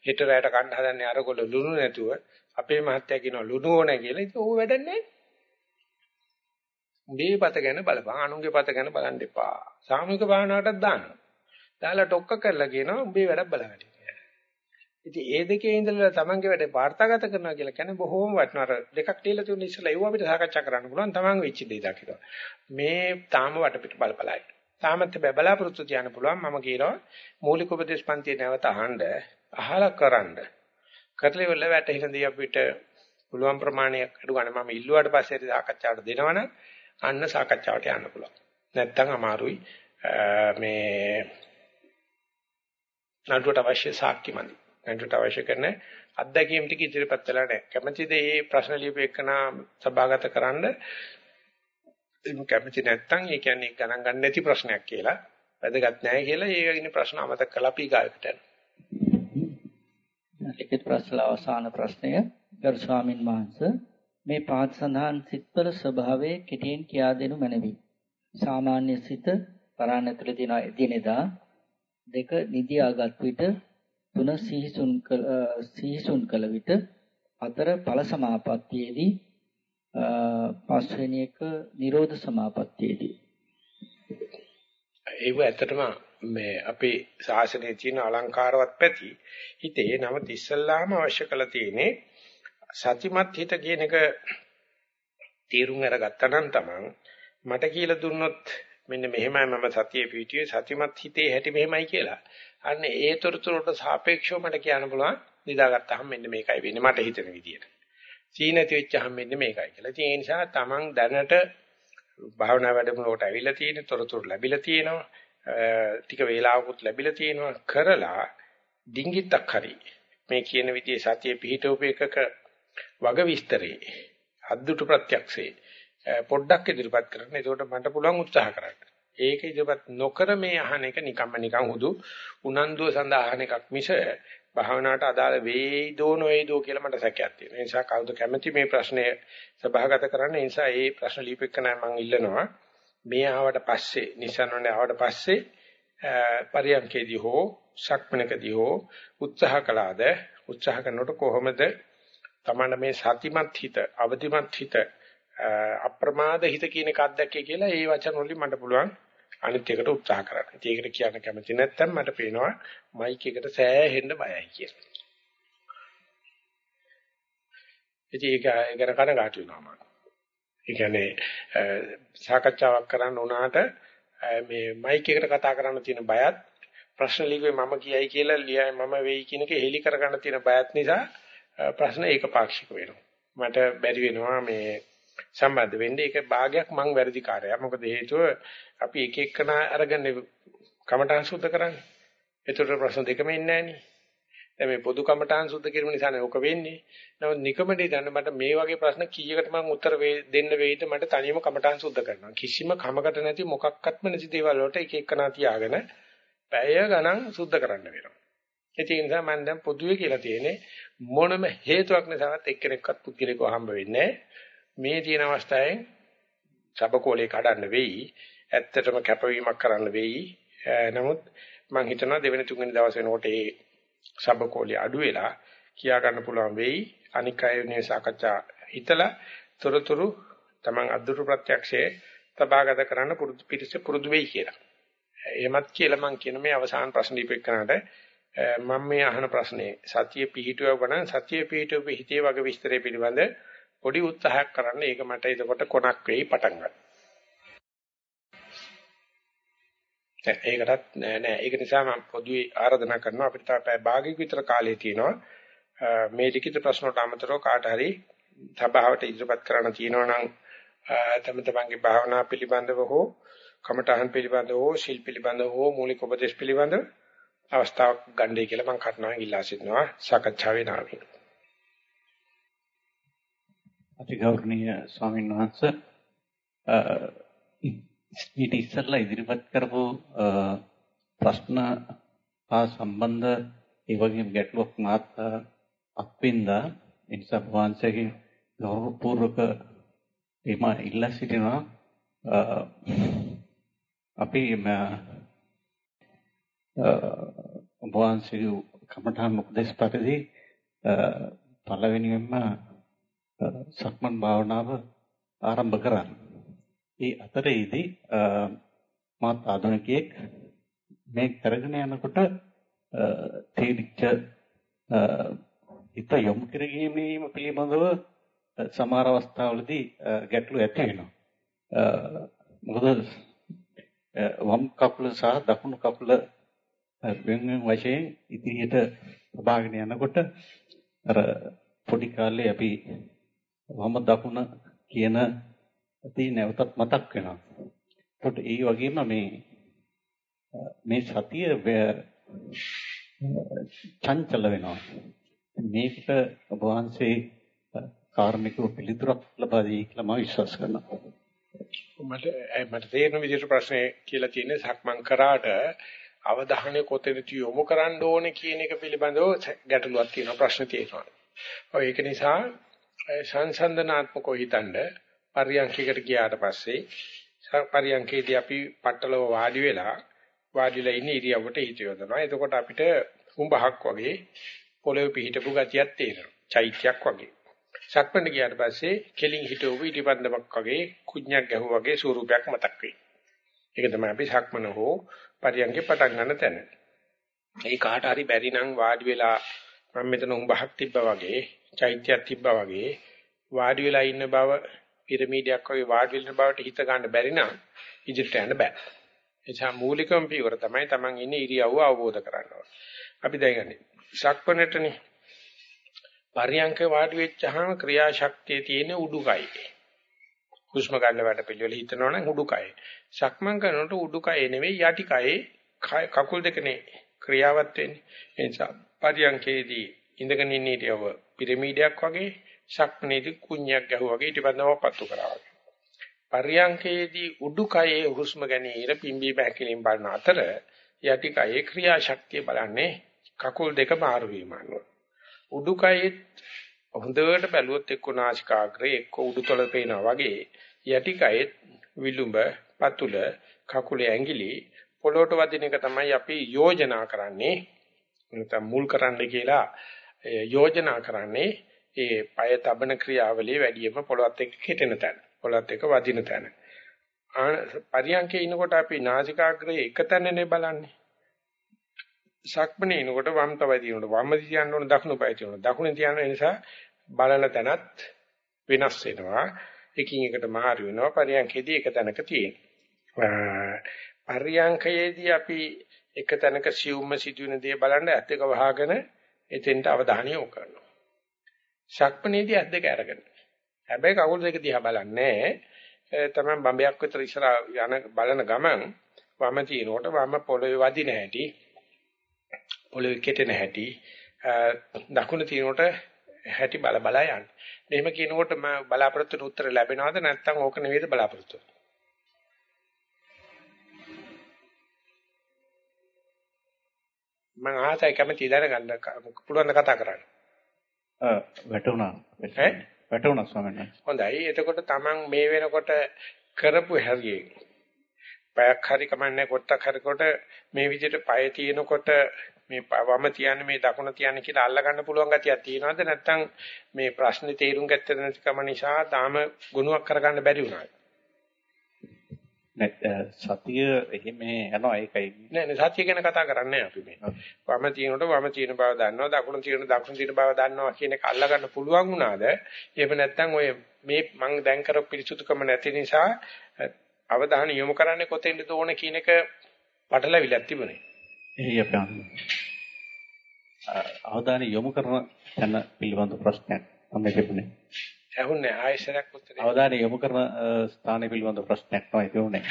හෙට රැයට කන්න හදන්නේ අරගොල්ල ලුණු නැතුව. අපේ මහත්තයා කියනවා ලුණු ඕනේ කියලා. ඉතින් ඌ වැඩන්නේ උඹේ පත ගැන බලපන් අනුන්ගේ පත ගැන බලන්න එපා. සාමූහික භාවනාවටත් දානවා දාලා ටොක්ක කරලා කියනවා උඹේ වැඩක් බලගන්න ඉතින් ඒ දෙකේ ඉඳලා තමන්ගේ වැඩේ වාර්තාගත කරනවා කියලා කියන්නේ බොහෝම වටිනවා. අර දෙකක් තියලා තියෙන ඉස්සලා ඒව අපිට සාකච්ඡා කරන්න පුළුවන් තමන් වෙච්ච දේ දකින්න. මේ තාම වටපිට බලපලයි. තාමත් බබලාපෘතු තියන්න පුළුවන්. මම කියනවා මූලික උපදේශ පන්තිය නැවත අහන්න, අහලා කරන්න. කරලි වල වැටහිනදී අපිට පුළුවන් ප්‍රමාණයක් අඩු ගන්න මම ඉල්ලුවාට පස්සේ සාකච්ඡාවට දෙනවනම් අන්න සාකච්ඡාවට යන්න පුළුවන්. නැත්තම් අමාරුයි. මේ නඩුවට අවශ්‍ය සාක්ෂි මදි. නඩුවට අවශ්‍ය කරන අත්දැකීම් ටික ඉදිරිපත් වෙලා නැහැ. කැමැතිද මේ ප්‍රශ්න ලියපෙකන සභාගත කරන්න? කැමැති නැත්නම් ඒ කියන්නේ ගණන් ගන්න නැති ප්‍රශ්නයක් කියලා. වැදගත් නැහැ කියලා ඒ වගේ ප්‍රශ්න අමතක කළා අපි ගායකට යනවා. ලිඛිත ප්‍රශ්න අවසාන ප්‍රශ්නය ගරු ස්වාමින් වහන්සේ මේ පාත් සඳහන් සිත්වල ස්වභාවය කෙටියෙන් කියා දෙනු මැනවි. සාමාන්‍ය සිත පරාණ ඇතුළේ තියෙන එදිනෙදා දෙක නිදියාගත් විට තුන සිහිසුන් සිහිසුන් කළ විට හතර ඵල සමාපත්තියේදී පස්වෙනි එක නිරෝධ සමාපත්තියේදී. ඒව ඇත්තටම මේ අපේ ශාසනයේ තියෙන අලංකාරවත් පැති හිතේ. නම ඉස්සල්ලාම අවශ්‍ය කළ තියෙන්නේ සතිමත් හිත කියන එක තීරුම් අරගත්තා නම් තමන් මට කියලා දුන්නොත් මෙන්න මෙහෙමයි මම සතියේ පිටියේ සතිමත් හිතේ හැටි මෙහෙමයි කියලා. අන්න ඒ තොරතුරට සාපේක්ෂව මට කියන්න පුළුවන් නිදාගත්තාම මෙන්න මේකයි වෙන්නේ මට හිතෙන විදියට. සීනති වෙච්චාම මෙන්න මේකයි කියලා. ඉතින් ඒ නිසා තමන් දැනට භාවනා වැඩමුළුවට ඇවිල්ලා තියෙන තොරතුරු ලැබිලා තියෙනවා. ටික වේලාවකුත් ලැබිලා තියෙනවා කරලා ඩිංගිත්තක් හරි මේ කියන විදිහේ සතිය පිහිටෝපේකක වග විස්තරේ අද්දුට ප්‍රත්‍යක්ෂේ පොඩ්ඩක් ඉදිරිපත් කරන්න. ඒකට මට පුළුවන් උත්සාහ කරන්න. ඒක ඉදිරිපත් නොකර මේ අහන එක නිකම්ම නිකන් හුදු උනන්දුව සඳහා අහන එකක් මිස භාවනාවට අදාළ වේදෝ නොවේදෝ කියලා මට සැකයක් තියෙනවා. ඒ නිසා කවුද කැමති මේ ප්‍රශ්නය සභාගත කරන්න? ඒ නිසා මේ ප්‍රශ්න ලියපෙන්න මම ඉල්ලනවා. මේ ආවට පස්සේ නිසන්වනේ ආවට පස්සේ පරියන්කේදී හෝ ශක්මනකදී හෝ උත්සාහ කළාද උත්සාහ කරනකොට කොහොමද තමන්න මේ සතිමත් හිත අවදිමත් හිත අප්‍රමාද හිත කියන එක අත්දැකේ කියලා ඒ වචන වලින් මට පුළුවන් අනිත් එකට උත්සාහ කරන්න. ඉතින් ඒකට කියන්න කැමති නැත්නම් මට පේනවා මයික් එකට සෑහෙන්න බයයි කියලා. ඉතින් ඒක ගැන කනගාටු වෙනවා මම. ඒ කියන්නේ සාකච්ඡාවක් කරන්න උනාට මේ මයික් එකට කතා කරන්න තියෙන බයත් ප්‍රශ්න ලිව්වේ මම කියයි කියලා ලියයි මම වෙයි කියන එක හෙලි කරගන්න තියෙන බයත් නිසා ප්‍රශ්න ඒකපාක්ෂික වෙනවා. මට බැරි වෙනවා මේ සම්බන්ධ වෙන්නේ ඒක භාගයක් මං වැරදි කාර්යයක්. මොකද හේතුව අපි එක එකන අරගෙන කමඨාන් සුද්ධ කරන්නේ. ඒතර ප්‍රශ්න දෙකම ඉන්නේ නැහැ දැන් මේ පොදු කමඨාන් සුද්ධ කිරීම නිසානේ ඕක වෙන්නේ. නමුත් නිකමඩේ දැන් මට මේ වගේ ප්‍රශ්න කීයකට මම උත්තර දෙන්න වෙයිද මට තනියම කමඨාන් සුද්ධ කරනවා. කිසිම කමකට නැති මොකක්වත්ම නැති දේවල් වලට එක එකනා තියාගෙන පැය ගණන් සුද්ධ කරන්න වෙනවා. ඒ නිසා මම දැන් පොදුවේ කියලා තියෙන්නේ මොනම හේතුවක් නිසාවත් එක්කෙනෙක්වත් පුද්ගලිකව හම්බ වෙන්නේ මේ තියෙන අවස්ථාවෙන් සබකෝලේ කඩන්න වෙයි. ඇත්තටම කැපවීමක් කරන්න වෙයි. නමුත් මම හිතනවා දෙවෙනි තුන්වෙනි දවස් වෙනකොට ඒ සබකෝලේ අඩු වෙලා කියා ගන්න පුළුවන් වෙයි. අනික් අය වෙනේ සාකච්ඡා හිතලා තොරතුරු Taman අද්දුරු ප්‍රත්‍යක්ෂයේ තබාගත කරන්න පුරුදු පිටිස පුරුදු වෙයි කියලා. එහෙමත් කියලා මම කියන මේ අවසාන ප්‍රශ්න දීපෙකනට මම මේ අහන ප්‍රශ්නේ සතිය පිහිටුවව නම් සතිය පිහිටුව හිතේ වගේ විස්තරය පිළිබඳ පොඩි උත්සාහයක් කරන්න. ඒක මට එතකොට කොනක් වෙයි පටන් ගන්න. ඒකටත් නෑ නෑ ඒක නිසා මම පොදුවේ ආරාධනා කරනවා අපිට තව පැය භාගයක විතර කාලය තියෙනවා මේ ලිඛිත ප්‍රශ්න වලට අමතරව කාට හරි සභාවට ඉදිරිපත් කරන්න තියෙනවා නම් තම තමන්ගේ භාවනා පිළිබඳව හෝ කමඨහන් පිළිබඳව හෝ ශිල් පිළිබඳව හෝ මූලික උපදේශ පිළිබඳව අවස්ථාවක් ගන්නයි කියලා මම කරුණාවෙන් ඉල්ලා සිටිනවා සාකච්ඡාවේ නාමයෙන්. අතිගෞරවනීය ස්වාමීන් වහන්සේ ඊට ඉස්සෙල්ලා ඉදිරිපත් කරපු ප්‍රශ්න හා සම්බන්ධ ඒ වගේම ගැටලුවක් මාත් අත්විඳා. ඒ නිසා වහන්සේගේ ගෞරවපූර්වක එම ඉල්ලා සිටිනවා. අපි වහන්සේගේ කමඨාන් උපදේශ පරිදි පළවෙනියෙන්ම සක්මන් භාවනාව ආරම්භ කරා. ඒ අතරේදී මාත් ආධුනිකයෙක් මේ කරගෙන යනකොට තේරිච්ච හිත යොමු කරගැනීම පිළිබඳව සමහර අවස්ථාවලදී ගැටලු ඇති වෙනවා. මොකද වම් කකුල සහ දකුණු කකුල වෙන වෙන වශයෙන් ඉදිරියට සබාගෙන යනකොට අර පොඩි කාලේ අපි වම දකුණ කියන ඇති නැවතත් මතක් වෙනවා. ඒකට ඒ වගේම මේ මේ සතිය චංචල වෙනවා. මේකට ඔබ වහන්සේ කාර්මිකව පිළිතුරක් ලබා දී කියලා මම විශ්වාස කරනවා. මට මට තේරෙන විදිහට ප්‍රශ්නේ කියලා තියෙන්නේ සක්මන් කරාට අවධානය කොතැනද යොමු කරන්න ඕනේ කියන එක පිළිබඳව ගැටලුවක් තියෙනවා ප්‍රශ්න තියෙනවා. ඔය ඒක නිසා සංසන්දනාත්මකව හිතනද පරියන්කයකට ගියාට පස්සේ පරියන්කේදී අපි පట్టලව වාඩි වෙලා වාඩිලා ඉන්න ඉරියව්වට හිත යොදනවා. එතකොට අපිට හුඹහක් වගේ පොළවේ පිහිටපු ගතියක් තේරෙනවා. චෛත්‍යයක් වගේ. සක්මණට ගියාට පස්සේ කෙලින් හිටවපු ඉටිපන්දමක් වගේ කුඥක් ගැහුවා වගේ ස්වරූපයක් මතක් වෙයි. ඒක තමයි අපි සක්මන හෝ පරියන්ගේ පටන් ගන්න තැන. ඒ කාට හරි බැරි නම් වාඩි වෙලා මම මෙතන උඹහක් තිබ්බා වගේ, චෛත්‍යයක් තිබ්බා වගේ වාඩි වෙලා ඉන්න බව පිරමීඩයක් වගේ වාඩි වෙන බවට හිත ගන්න බැරි නම් ඉදිරියට යන්න බෑ. එනිසා මූලිකම පියවර තමයි Taman ඉන්නේ ඉරියව්ව අවබෝධ කරගන්න අපි දැන් ගන්නේ. සක්මණටනේ පරියංක වාඩි වෙච්චහම ක්‍රියාශක්තිය තියෙන උඩුකය. හුස්ම ගන්න වැඩ පිළිවෙල හිතනවනම් උඩුකය. සක්මන් කරනකොට උඩුකය නෙවෙයි යටිකයේ කකුල් දෙකනේ ක්‍රියාවත් වෙන්නේ. ඒ නිසා පරියංකේදී ඉඳගෙන ඉන්න ඉරියව්ව පිරමීඩයක් වගේ සක්මනේදී කුණ්‍යක් ගැහුවා වගේ ඊටපන්දම පත්තු කරා වගේ. පරියංකේදී උඩුකයේ හුස්ම ගැනීම පිම්බීම හැකිලින් බලන අතර යටිකයේ ක්‍රියාශක්තිය බලන්නේ කකුල් දෙක මාරු වීම අනුව. උඩුකයෙත් හොඳට බැලුවොත් එක්ක නාසිකාග්‍රේ එක්ක උඩුතල පේනවා වගේ යටිකයෙත් විලුඹ පතුල කකුලේ ඇඟිලි පොළොට වදින එක තමයි අපි යෝජනා කරන්නේ නැත්නම් මුල් කරන්න කියලා යෝජනා කරන්නේ ඒ পায় තබන ක්‍රියාවලිය වැඩියෙන්ම පොළොත් එක්ක කෙටෙන තැන පොළොත් එක්ක වදින තැන. පරියන්කේ ඉනකොට අපි නාසිකාග්‍රේ එක තැනනේ බලන්නේ. සක්මනේ ඉනකොට වම් තවයි තියෙනකොට වම් තියන්න ඕන දකුණු පය තියෙනවා දකුණේ තියන්න නිසා බලන තැනත් වෙනස් වෙනවා. එකින් එකට මාරු වෙනවා. පරියන්කේදී එක තැනක තියෙනවා පරියන්කයේදී අපි එක තැනක සියුම්ම සිදුවෙන දේ බලන්න ඇත්ත එක වහගෙන එතෙන්ට අවධානය යොමු කරනවා. සක්මනේදී ඇත් දෙක අරගෙන. හැබැයි කකුල් දෙක දිහා බලන්නේ තමයි බම්බයක් විතර ඉස්සර යන බලන ගමන් වම තිනකොට වම පොළවේ වදින හැටි පොළවේ කෙටෙන හැටි දකුණ තිනකොට හැටි බල බල යන්නේ. මෙහෙම කියනකොට මම බලාපොරොත්තු වෙන උත්තර ලැබෙනවද නැත්නම් ඕක නෙවෙයිද බලාපොරොත්තු මම ආතයි කැමති දැනගන්න පුළුවන් කතා කරන්න. වැටුණා. ඈ වැටුණා ස්වාමීන් වහන්සේ. හොඳයි. එතකොට Taman මේ වෙනකොට කරපු හැරියෙන් පයක් හරි කමන්නේ කොටක් හරි කොට මේ විදිහට පය තියෙනකොට මේ වම තියන්නේ මේ දකුණ තියන්නේ කියලා අල්ල ගන්න පුළුවන් ගතියක් තියෙනවද නැත්නම් මේ ප්‍රශ්නේ තේරුම් ගත්තේ නැතිකම නිසා තාම ගුණයක් කරගන්න බැරි වුණාද සතිය එහෙම යනවා ඒකයි. නෑ නෑ සතිය ගැන කතා කරන්නේ අපි මේ. වම තියනකොට වම තියන බව දන්නවා දකුණ තියන දකුණ තියන බව දන්නවා කියන එක අල්ල ගන්න පුළුවන් වුණාද? එහෙම නැත්නම් ඔය මේ මං දැන් කර පිරිසුදුකම නැති නිසා අවධානය යොමු කරන්නේ කොතෙන්ද ඕන කියන එක පටලවිලක් තිබුණේ. එහි අපේ අවධානය යොමු කරන යන පිළිබඳ ප්‍රශ්නයක් තමයි තිබුණේ. ඇහුන්නේ ආයෙසරක් උත්තරේ. අවධානය යොමු කරන ස්ථාන පිළිබඳ ප්‍රශ්නයක් තමයි තිබුණේ.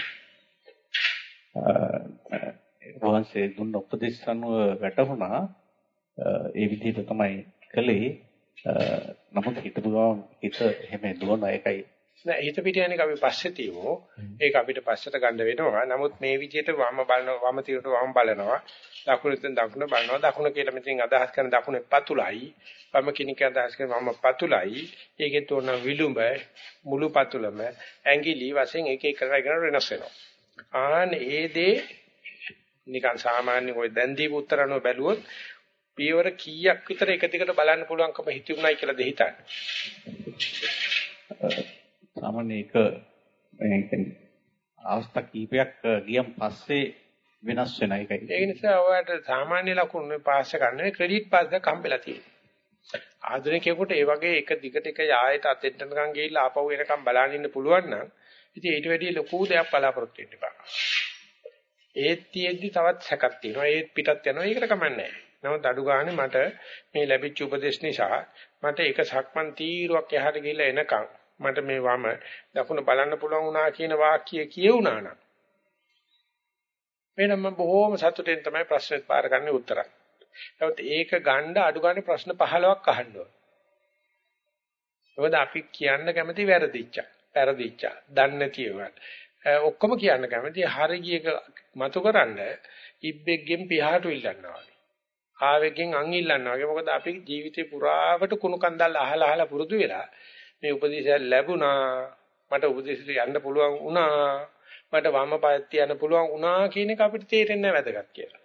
වහන්සේ දුන්න උපදේශ අනුව වැටහුණා ඒ විදිහට තමයි කළේ. නමුත් හිතපු ගමන් හිත එහෙම දුවන එකයි නෑ හිත පිට යන්නේ අපි පස්සේ තියමු. ඒක අපිට පස්සට ගන්න වෙනවා. නමුත් මේ විදිහට වම බලනවා වම තිරට වම බලනවා. දකුණෙන් දකුණ බලනවා. දකුණ කියලා මෙතෙන් අදහස් කරන දකුණේ පතුලයි. වම කිනික අදහස් කරන වම පතුලයි. ඒකේ තෝරන විලුඹ මුළු පතුලම ඇඟිලි වශයෙන් එක එක කරගෙන වෙනස් වෙනවා. ආන් ඒ දේ නිකන් සාමාන්‍ය ඔය දැන් දීපු උත්තර අනුව බැලුවොත් පියවර කීයක් විතර එක දිගට බලන්න පුළුවන්කම හිතුණයි කියලා දෙහිතන්නේ. සාමාන්‍ය එක අවස්ථා කීපයක් ගියන් පස්සේ වෙනස් වෙන එකයි. ඒ නිසා ඔයාලට සාමාන්‍ය ලකුණු පාස් එක ගන්න ක්‍රෙඩිට් පාස් එකක් හම්බෙලා තියෙනවා. ආධුනිකයෙකුට ඒ වගේ එක දිගට එක යායට අතෙන්ට නිකන් ගිහිල්ලා ආපහු එනකම් බලන් ඉන්න පුළුවන් නම් ඉතින් ඊට වැඩිය ලොකු දෙයක් බලාපොරොත්තු වෙන්න එපා. ඒත් තියෙද්දි තවත් සැකක් තියෙනවා. ඒත් පිටත් යනවා. ඒකට කමන්නේ නැහැ. නමුත් අඩු ගානේ මට මේ ලැබිච්ච උපදේශ නිසා මට එක සක්මන් තීරුවක් එහාට ගිහිල්ලා එනකම් මට මේ වම දකුණ බලන්න පුළුවන් වුණා කියන වාක්‍ය කියුණා නම් වෙනම බොහෝම සතුටෙන් තමයි ප්‍රශ්නෙත් පාර ගන්න උත්තරය. නමුත් ඒක ගන්න අඩු ගන්න ප්‍රශ්න 15ක් අහන්න ඕන. මොකද අපි කියන්න කැමති වැරදිච්චා, පෙරදිච්චා, දන්නේ නැති ඒවා. ඔක්කොම කියන්න කැමති හරියක මතු කරන්න ඉබ්බෙක්ගෙන් පියාට ඉල්ලනවා වගේ. ආවෙකින් අං ඉල්ලනවා වගේ. මොකද අපි ජීවිතේ පුරාවට කුණු කන්දල් අහලා අහලා පුරුදු වෙලා මේ උපදේශය ලැබුණා මට උපදේශයට යන්න පුළුවන් වුණා මට වම පායත් තියන්න පුළුවන් වුණා කියන එක අපිට තේරෙන්නේ නැහැ වැදගත් කියලා.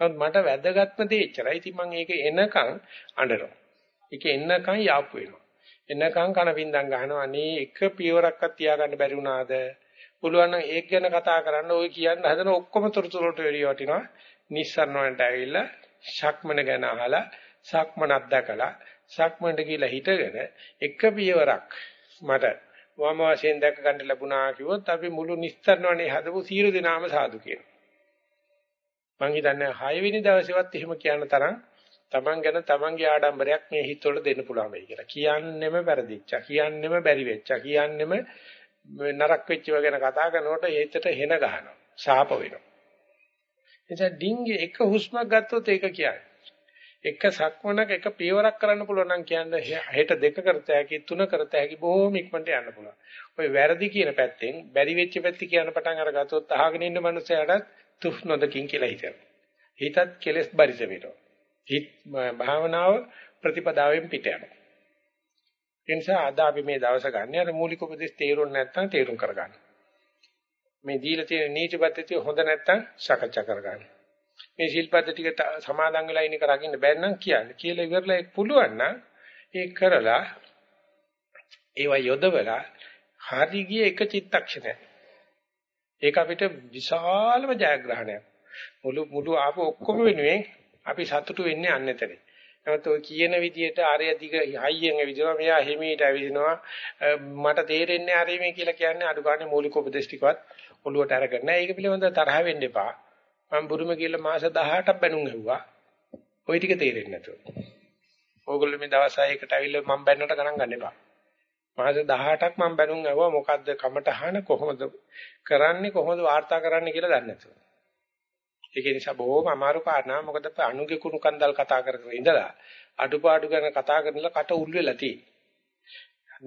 නමුත් මට වැදගත්ම දේ එච්චරයි. ඉතින් මම ඒක එනකන් අඬනවා. ඒක එනකන් යාප්පු වෙනවා. එනකන් කන පින්දම් ගහනවා. අනේ එක පියවරක්වත් තියාගන්න බැරි වුණාද? පුළුවන් නම් ඒක ගැන කතා කරන්න ඔය කියන්න හදන ඔක්කොම තොරතුරු වලට වෙලිය වටිනවා. නිස්සරණ වලට ඇවිල්ලා ශක්මන ගැන අහලා සක්මනක් දැකලා සක්මන්ට කියලා හිටගෙන එක පියවරක් මට වම වශයෙන් දැක ගන්න ලැබුණා කිව්වොත් අපි මුළු නිස්තරණවනේ හදපු සියලු දෙනාම සාදු කියනවා. මං හිතන්නේ 6 වෙනි දවසේවත් එහෙම කියන තරම් Taman ගැන Tamanගේ ආඩම්බරයක් මේ හිතවල දෙන්න පුළුවන් වෙයි කියලා. කියන්නෙම වැරදිච්චා. කියන්නෙම බැරි වෙච්චා. කියන්නෙම නරක වෙච්චව ගැන කතා කරනකොට ඒකට හෙන ගහනවා. ශාප වෙනවා. එතන ඩිංගේ එක හුස්මක් ගත්තොත් ඒක කියන්නේ එක සක්මනක එක පියවරක් කරන්න පුළුවන් නම් කියන්නේ හෙට දෙක කරත හැකි තුන කරත හැකි බොහොම ඉක්මනට යන්න පුළුවන්. ඔය වැරදි කියන පැත්තෙන් බැරි වෙච්ච පැත්ත කියන පටන් අරගත්තොත් අහගෙන ඉන්න මනුස්සයාට තුෆ් නොදකින් කියලා හිතෙනවා. හිතත් කෙලස් බරිස වෙනවා. හිත භාවනාව ප්‍රතිපදාවෙන් පිට යනවා. ඒ නිසා අද අපි මේ දවස ගන්න අර මූලික උපදේශ තේරුම් නැත්නම් තේරුම් කරගන්න. මේ දීලා තියෙන නීති පද්ධතිය හොඳ නැත්නම් සාකච්ඡා කරගන්න. මේ ශිල්පද ටික සමාදන් වෙලා ඉන්න එක රකින්න බැරි නම් කියන්නේ. කියලා ඉවරලා ඒක පුළුවන් නම් ඒක කරලා ඒවා යොදවලා හරි ගිය එක චිත්තක්ෂණයක්. ඒක අපිට විශාලම ජයග්‍රහණයක්. මුළු මුළු ආපු ඔක්කොම වෙනුවෙන් අපි සතුටු වෙන්නේ අන්නතරේ. නමුත් ඔය කියන විදිහට ආරය දිග හයියෙන් ඇවිදිනවා මෙයා හිමීට ඇවිදිනවා මට තේරෙන්නේ ආරය මේ කියලා කියන්නේ අඩු ගන්න මූලික උපදේශ ටිකවත් ඔළුවට අරගෙන නැහැ. ඒක පිළිබඳව තරහ වෙන්න එපා. මම බුරුම කියලා මාස 18ක් බැනුම් ඇහුවා. ওই ටික තේරෙන්නේ නැතුව. ඕගොල්ලෝ මේ දවස් 6කට ඇවිල්ලා මම බැන්නට ගණන් ගන්න එපා. මාස 18ක් මම බැනුම් ඇහුවා මොකද්ද කමටහන කොහොමද කරන්නේ කොහොමද වාර්තා කරන්නේ කියලා දන්නේ නැතුව. ඒක නිසා බොහොම අමාරු කාරණා මොකද අනුගේ කුණු කන්දල් කතා කර කර ඉඳලා අඩුපාඩු ගැන කතා කරනලා කට උල් වෙලා තියෙන්නේ.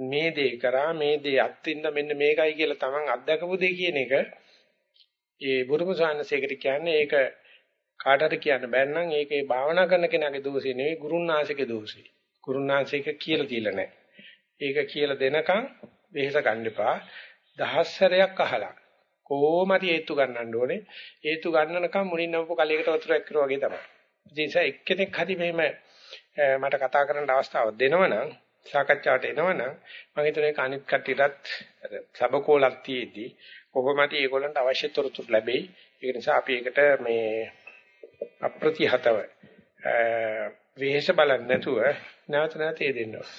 මේ දේ කරා මේ දේ අත්ින්න මෙන්න මේකයි කියලා Taman අත්දකපු දේ කියන එක ඒ බුදුම සාන්නසේකට කියන්නේ ඒක කාටද කියන්න බැන්නම් ඒකේ භාවනා කරන කෙනාගේ දෝෂේ නෙවෙයි ගුරුන්නාංශිකේ දෝෂේ. ගුරුන්නාංශික කියලා තියලා නැහැ. ඒක කියලා දෙනකන් වෙහෙස ගන්න එපා. දහස් සැරයක් අහලා කොහොම හරි හේතු ගන්නන්න ඕනේ. හේතු ගන්නනකම් මුලින් නම්පු කලයකට වතුරක් කරුවා වගේ තමයි. ඒ නිසා එක්කෙනෙක් හරි මෙහෙම මට කතා කරන්න අවස්ථාවක් දෙනවනම් සාකච්ඡාවට එනවනම් මම හිතන්නේ අනිත් කට්ටියටත් සබකෝලක් තියේදී කොහොම හරි ඒගොල්ලන්ට අවශ්‍ය තොරතුරු ලැබෙයි. ඒ නිසා අපි ඒකට මේ අප්‍රතිහතව වෙහෙස බලන්නේ නැතුව නැවත නැවත ඒ දෙන්නවා.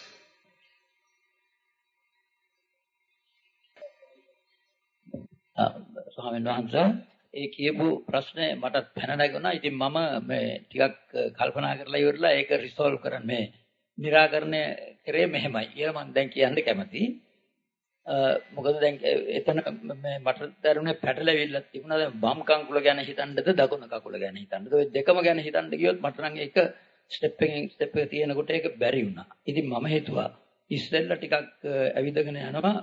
ස්වාමීන් වහන්සේ ඒ කියපු ප්‍රශ්නේ මට පැන නැගුණා. ඉතින් මම මේ ටිකක් කල්පනා කරලා ඉවරලා ඒක රිසෝල්ව් කරන්න මේ निराකරණය කරේ මෙහෙමයි කියලා මම දැන් කියන්න කැමතියි. මොකද දැන් එතන මේ මට දරුණේ පැටලෙවිල්ල තිබුණා දැන් වම් කකුල ගැන හිතන්නද දකුණු කකුල ගැන හිතන්නද ඔය දෙකම ගැන හිතන්න ගියොත් මට නම් ඒක ස්ටෙප් එකකින් ස්ටෙප් එක තියෙනකොට ඒක බැරි වුණා. ඉතින් මම හිතුවා ඉස්සෙල්ලා ටිකක් ඇවිදගෙන යනවා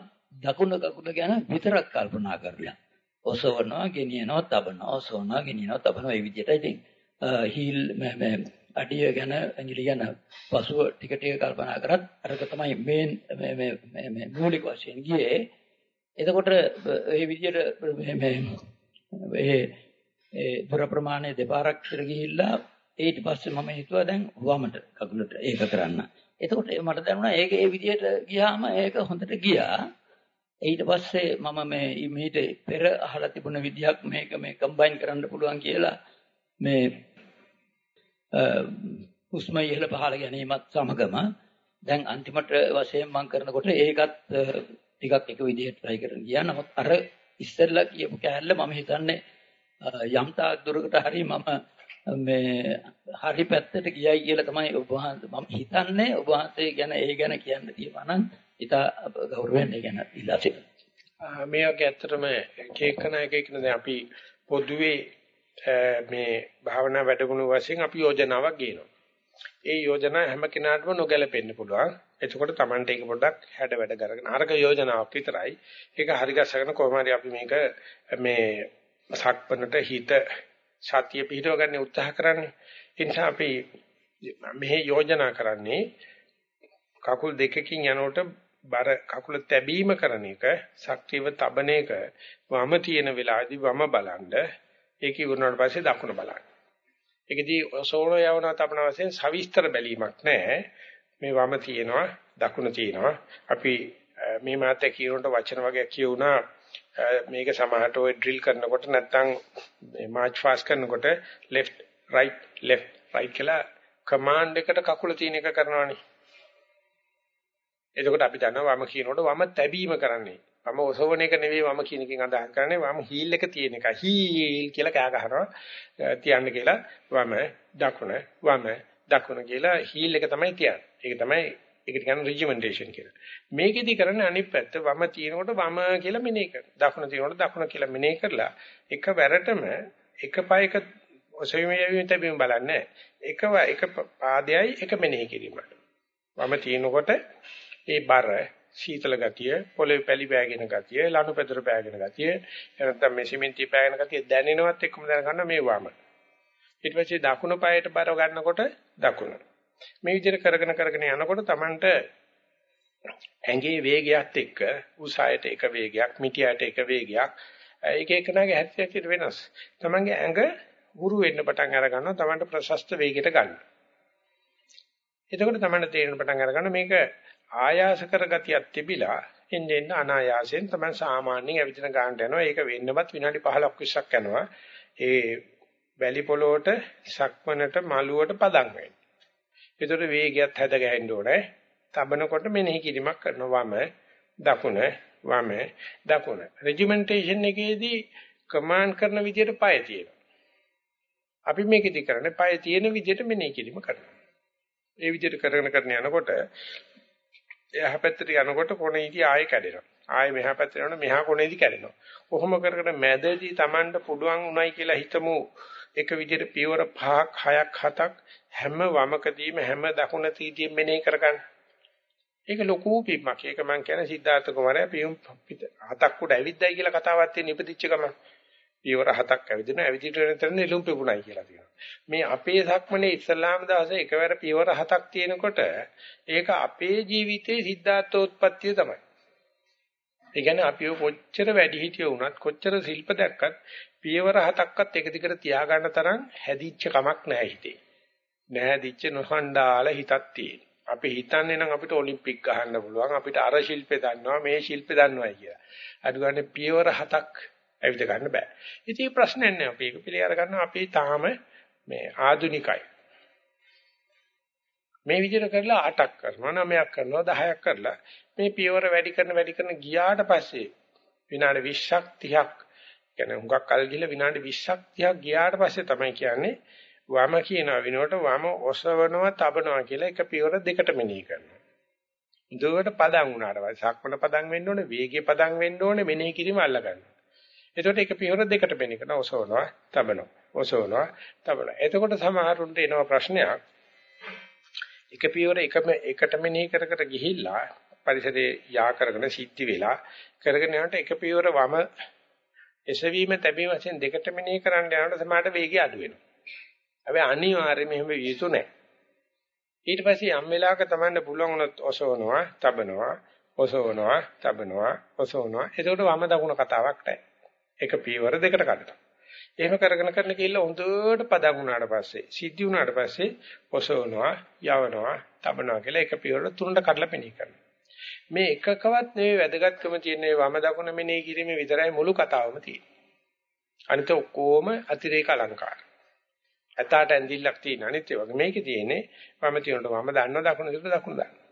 දකුණු කකුල ගැන විතරක් කල්පනා කරලා. ඔසවනවා, ගෙනියනවා, තබනවා, ඔසවනවා, ගෙනියනවා, තබනවා මේ විදිහට. ඉතින් හීල් මේ අඩිය ගැන ඇඟිලි ගැන පසුව ටික ටික කල්පනා කරත් අරක තමයි මේන් මේ මේ මේ මූලික වශයෙන් ගියේ. එතකොට මේ විදිහට මේ මේ ඒ දුර ප්‍රමාණය දෙපාරක් ඉතර ගිහිල්ලා ඊට පස්සේ මම හිතුවා දැන් වමට කකුලට ඒක කරන්න. එතකොට මට දැනුණා ඒක ඒ විදිහට ගියාම ඒක හොඳට ගියා. ඊට පස්සේ මම මේ මීට පෙර අහලා තිබුණ විදිහක් මේක මේ කම්බයින් කරන්න පුළුවන් කියලා මේ හුස්ම ඉහළ පහළ ගැනීමත් සමගම දැන් අන්තිමට වශයෙන් මම කරනකොට ඒකත් ටිකක් එක විදිහට try කරගෙන ගියා. නමුත් අර ඉස්සෙල්ලා කියපු කෑල්ල මම හිතන්නේ යම් තාක් දුරකට හරි මම මේ හරි පැත්තට ගියයි කියලා තමයි ඔබ වහන්සේ මම හිතන්නේ ඔබ වහන්සේ ගැන ඒ ගැන කියන්න තියෙනවා නම් ඉතා ගෞරවයෙන් ඒ ගැන ඉල්ලා සිටිනවා. මේ වගේ ඇත්තටම එක එකන එක එකන දැන් අපි පොදුවේ මේ භාවනා වැඩගුණ වශයෙන් අපි යෝජනාවක් ගේනවා. ඒ යෝජනා හැම කෙනාටම නොගැලපෙන්න පුළුවන්. එතකොට Tamante එක පොඩ්ඩක් හැඩ වැඩ කරගෙන අරක යෝජනාවක් විතරයි. ඒක හරි ගස්සගෙන කොහොම හරි අපි මේක මේ සක්පනට හිත සතිය පිහිටව ගන්න උත්සාහ කරන්නේ. ඒ නිසා අපි මෙහි යෝජනා කරන්නේ කකුල් දෙකකින් යනකොට බර කකුල තැබීම කරන එක, ශක්තියව තබන එක වම තියෙන වෙලාවේදී වම බලන්න ඒක ඉවරනාට පස්සේ දකුණ බලන්න. ඒකදී සෝන යවන තබන වශයෙන් සවිස්තර බැලීමක් නැහැ. මේ වම තියෙනවා, දකුණ තියෙනවා. අපි මේ මාතේ කියනකොට වචන වගේ කියුණා මේක සමහරට ඔය ඩ්‍රිල් කරනකොට නැත්නම් මේ මාච් ෆාස්ට් කරනකොට left right left right කියලා කමාන්ඩ් එකට කකුල තියෙන එක කරනවානේ. එතකොට අපි දන්නවා වම කියනකොට වම තැබීම කරන්නේ. වම ඔසවන එක නෙවෙයි වම කියන එකෙන් අදහස් කරන්නේ වම හීල් එක තියෙන එක. හීල් කියලා කෑ ගහනවා. තියන්න කියලා වම දකුණ වම දකුණ කියලා හීල් එක තමයි තියන්නේ. ඒක තමයි ඒකට කියන්නේ රිජිමෙන්ටේෂන් කියලා. මේකෙදි කරන්නේ අනිත් පැත්ත වම තියෙනකොට වම කියලා මෙනෙහි කරනවා. දකුණ තියෙනකොට දකුණ කියලා මෙනෙහි කරලා එක වැරටම එක පායක ඔසවීමේ තැබීම බලන්නේ. එක එක පාදයයි එක මෙනෙහි කිරීමයි. වම තියෙනකොට ඒ බර සීතල ගතිය, පොළවේ පැලි පෑගෙන ගතිය, ලනු පෙදර පෑගෙන ගතිය, නැත්නම් මේ සිමෙන්ති පෑගෙන ගතිය දැනෙනවත් එක්කම දැනගන්න මේ වම. ඊට පස්සේ දකුණු පායට බර ගන්නකොට දකුණ. මේ විදිහට කරගෙන කරගෙන යනකොට Tamanට ඇඟේ වේගයත් එක්ක උසායට එක වේගයක්, මිටියට එක වේගයක්, එක එකනාගේ හැටි හැටි වෙනස්. Tamanගේ ඇඟ හුරු වෙන්න පටන් අර ගන්නවා Tamanට ප්‍රශස්ත වේගයට ගන්න. එතකොට Tamanට තේරෙන පටන් අර ගන්න මේක ආයාස කරගතියක් තිබිලා එන්නේ එන්න අනායාසයෙන් තමයි සාමාන්‍යයෙන් ඇවිදින ගන්නට යනවා. ඒක වෙන්නවත් විනාඩි 15ක් 20ක් යනවා. ඒ වැලි පොළොවට, සක්මනට, මළුවට පදම් වෙන්නේ. ඒතකොට වේගයත් හැද ගහන්න ඕනේ. තබනකොට මෙනෙහි කිරීමක් කරනවා වම, දකුණ, වම, දකුණ. රෙජිමෙන්ටේෂන් එකේදී කමාන්ඩ් කරන විදිහට පය තියෙනවා. අපි මේකෙදි කරන්නේ පය තියෙන විදිහට මෙනෙහි කිරීම කරනවා. ඒ විදිහට කරගෙන කරගෙන යනකොට එහා පැත්තට යනකොට කොනේදී ආයෙ කැඩෙනවා. ආයෙ මෙහා පැත්තට යනකොට මෙහා කොනේදී කැඩෙනවා. කොහොම කරකට මැදදී Tamanට පුළුවන් උණයි කියලා හිතමු එක විදිහට පියවර 5ක් 6ක් 7ක් හැම වමකදීම හැම දකුණ තීතියෙන් මෙනෙහි කරගන්න. ඒක ලොකු පිම්මක්. ඒක මම කියන්නේ සිද්ධාර්ථ කුමාරයා පියුම් හතක් උඩ ඇවිද්දයි කියලා කතාවක් තියෙන ඉපදිච්ච ගමන්. පියවර හතක් ඇවිදින ඇවිදිට වෙනතර නෙළුම් පිපුණයි කියලා තියෙනවා. මේ අපේ සක්මනේ ඉස්ලාම දවසේ එකවර පියවර හතක් තියෙනකොට ඒක අපේ ජීවිතේ සිද්ධාර්ථෝත්පත්තිය තමයි. ඒ කියන්නේ අපිව කොච්චර වැඩි හිටිය වුණත් කොච්චර ශිල්ප දැක්කත් පියවර හතක්වත් එක දිගට තියාගන්න තරම් හැදිච්ච කමක් නැහැ හිතේ. නැහැදිච්ච නොහඬාල හිතක් තියෙන. අපි හිතන්නේ නම් අපිට ඔලිම්පික් ගහන්න පුළුවන් අපිට අර ශිල්පේ දන්නවා මේ ශිල්පේ දන්නවයි කියලා. අඩු ගන්න පියවර හතක් ඇවිද ගන්න බෑ. ඉතින් ප්‍රශ්නයක් නෑ අපි ඒක පිළි අර ගන්න අපි තාම මේ ආදුනිකයි. මේ විදිහට කරලා 8ක් කරනවා 9ක් කරනවා 10ක් කරලා මේ පියවර වැඩි කරන වැඩි කරන ගියාට පස්සේ විනාඩි 20ක් 30ක් කියන්නේ හුඟක් කල් ගිහලා විනාඩි 20ක් 30ක් ගියාට පස්සේ තමයි කියන්නේ වම කියන විනෝඩ වම ඔසවනවා තබනවා කියලා එක පියවර දෙකට මෙනෙහි කරනවා. දුවට පදම් වුණාට පස්සේ සක්මණ පදම් වෙන්න ඕනේ, වේගයේ පදම් වෙන්න ඕනේ, මෙනෙහි කිරීම අල්ල ගන්නවා. එතකොට එක පියවර දෙකට මෙනෙහි කරනවා, ඔසවනවා, තබනවා, ඔසවනවා, තබනවා. එතකොට සමහරුන්ට එනවා ප්‍රශ්නයක්. එක පියවර එකම එකට මෙනෙහි කර කර ගිහිල්ලා පරිසරේ යා කරගෙන සිද්ධි වෙලා කරගෙන යනකොට එක පියවර වම එසවීම තැබීම වශයෙන් දෙකට මෙනෙහි කරන්න යනකොට සමහරට වේගය අඩු වෙනවා. හැබැයි අනිවාර්යයෙන්ම එහෙම විය යුතු නැහැ. ඊට පස්සේ යම් වෙලාවක තමන්න පුළුවන් වුණොත් ඔසවනවා, තබනවා, ඔසවනවා, තබනවා, ඔසවනවා. එතකොට වම දකුණ කතාවක් නැහැ. එක පියවර දෙකට කඩනවා. එහෙම කරගෙන කරන කිල්ල හොඳට පදම් වුණාට පස්සේ, සිද්ධි වුණාට පස්සේ ඔසවනවා, යවනවා, තබනවා කියලා එක පියවර තුනට කඩලා පෙනී කරනවා. මේ එකකවත් නෙවෙයි වැදගත්කම තියෙන්නේ වම දකුණ මෙනෙහි කිරීමේ විතරයි මුළු කතාවම තියෙන්නේ. අනිත ඔක්කොම අතිරේක අලංකාර. ඇතාට ඇඳිල්ලක් තියෙන අනිත් ඒ වගේ මේකේ තියෙන්නේ වම තියනට වම දන්නව දකුණ තියනට දකුණ දන්න.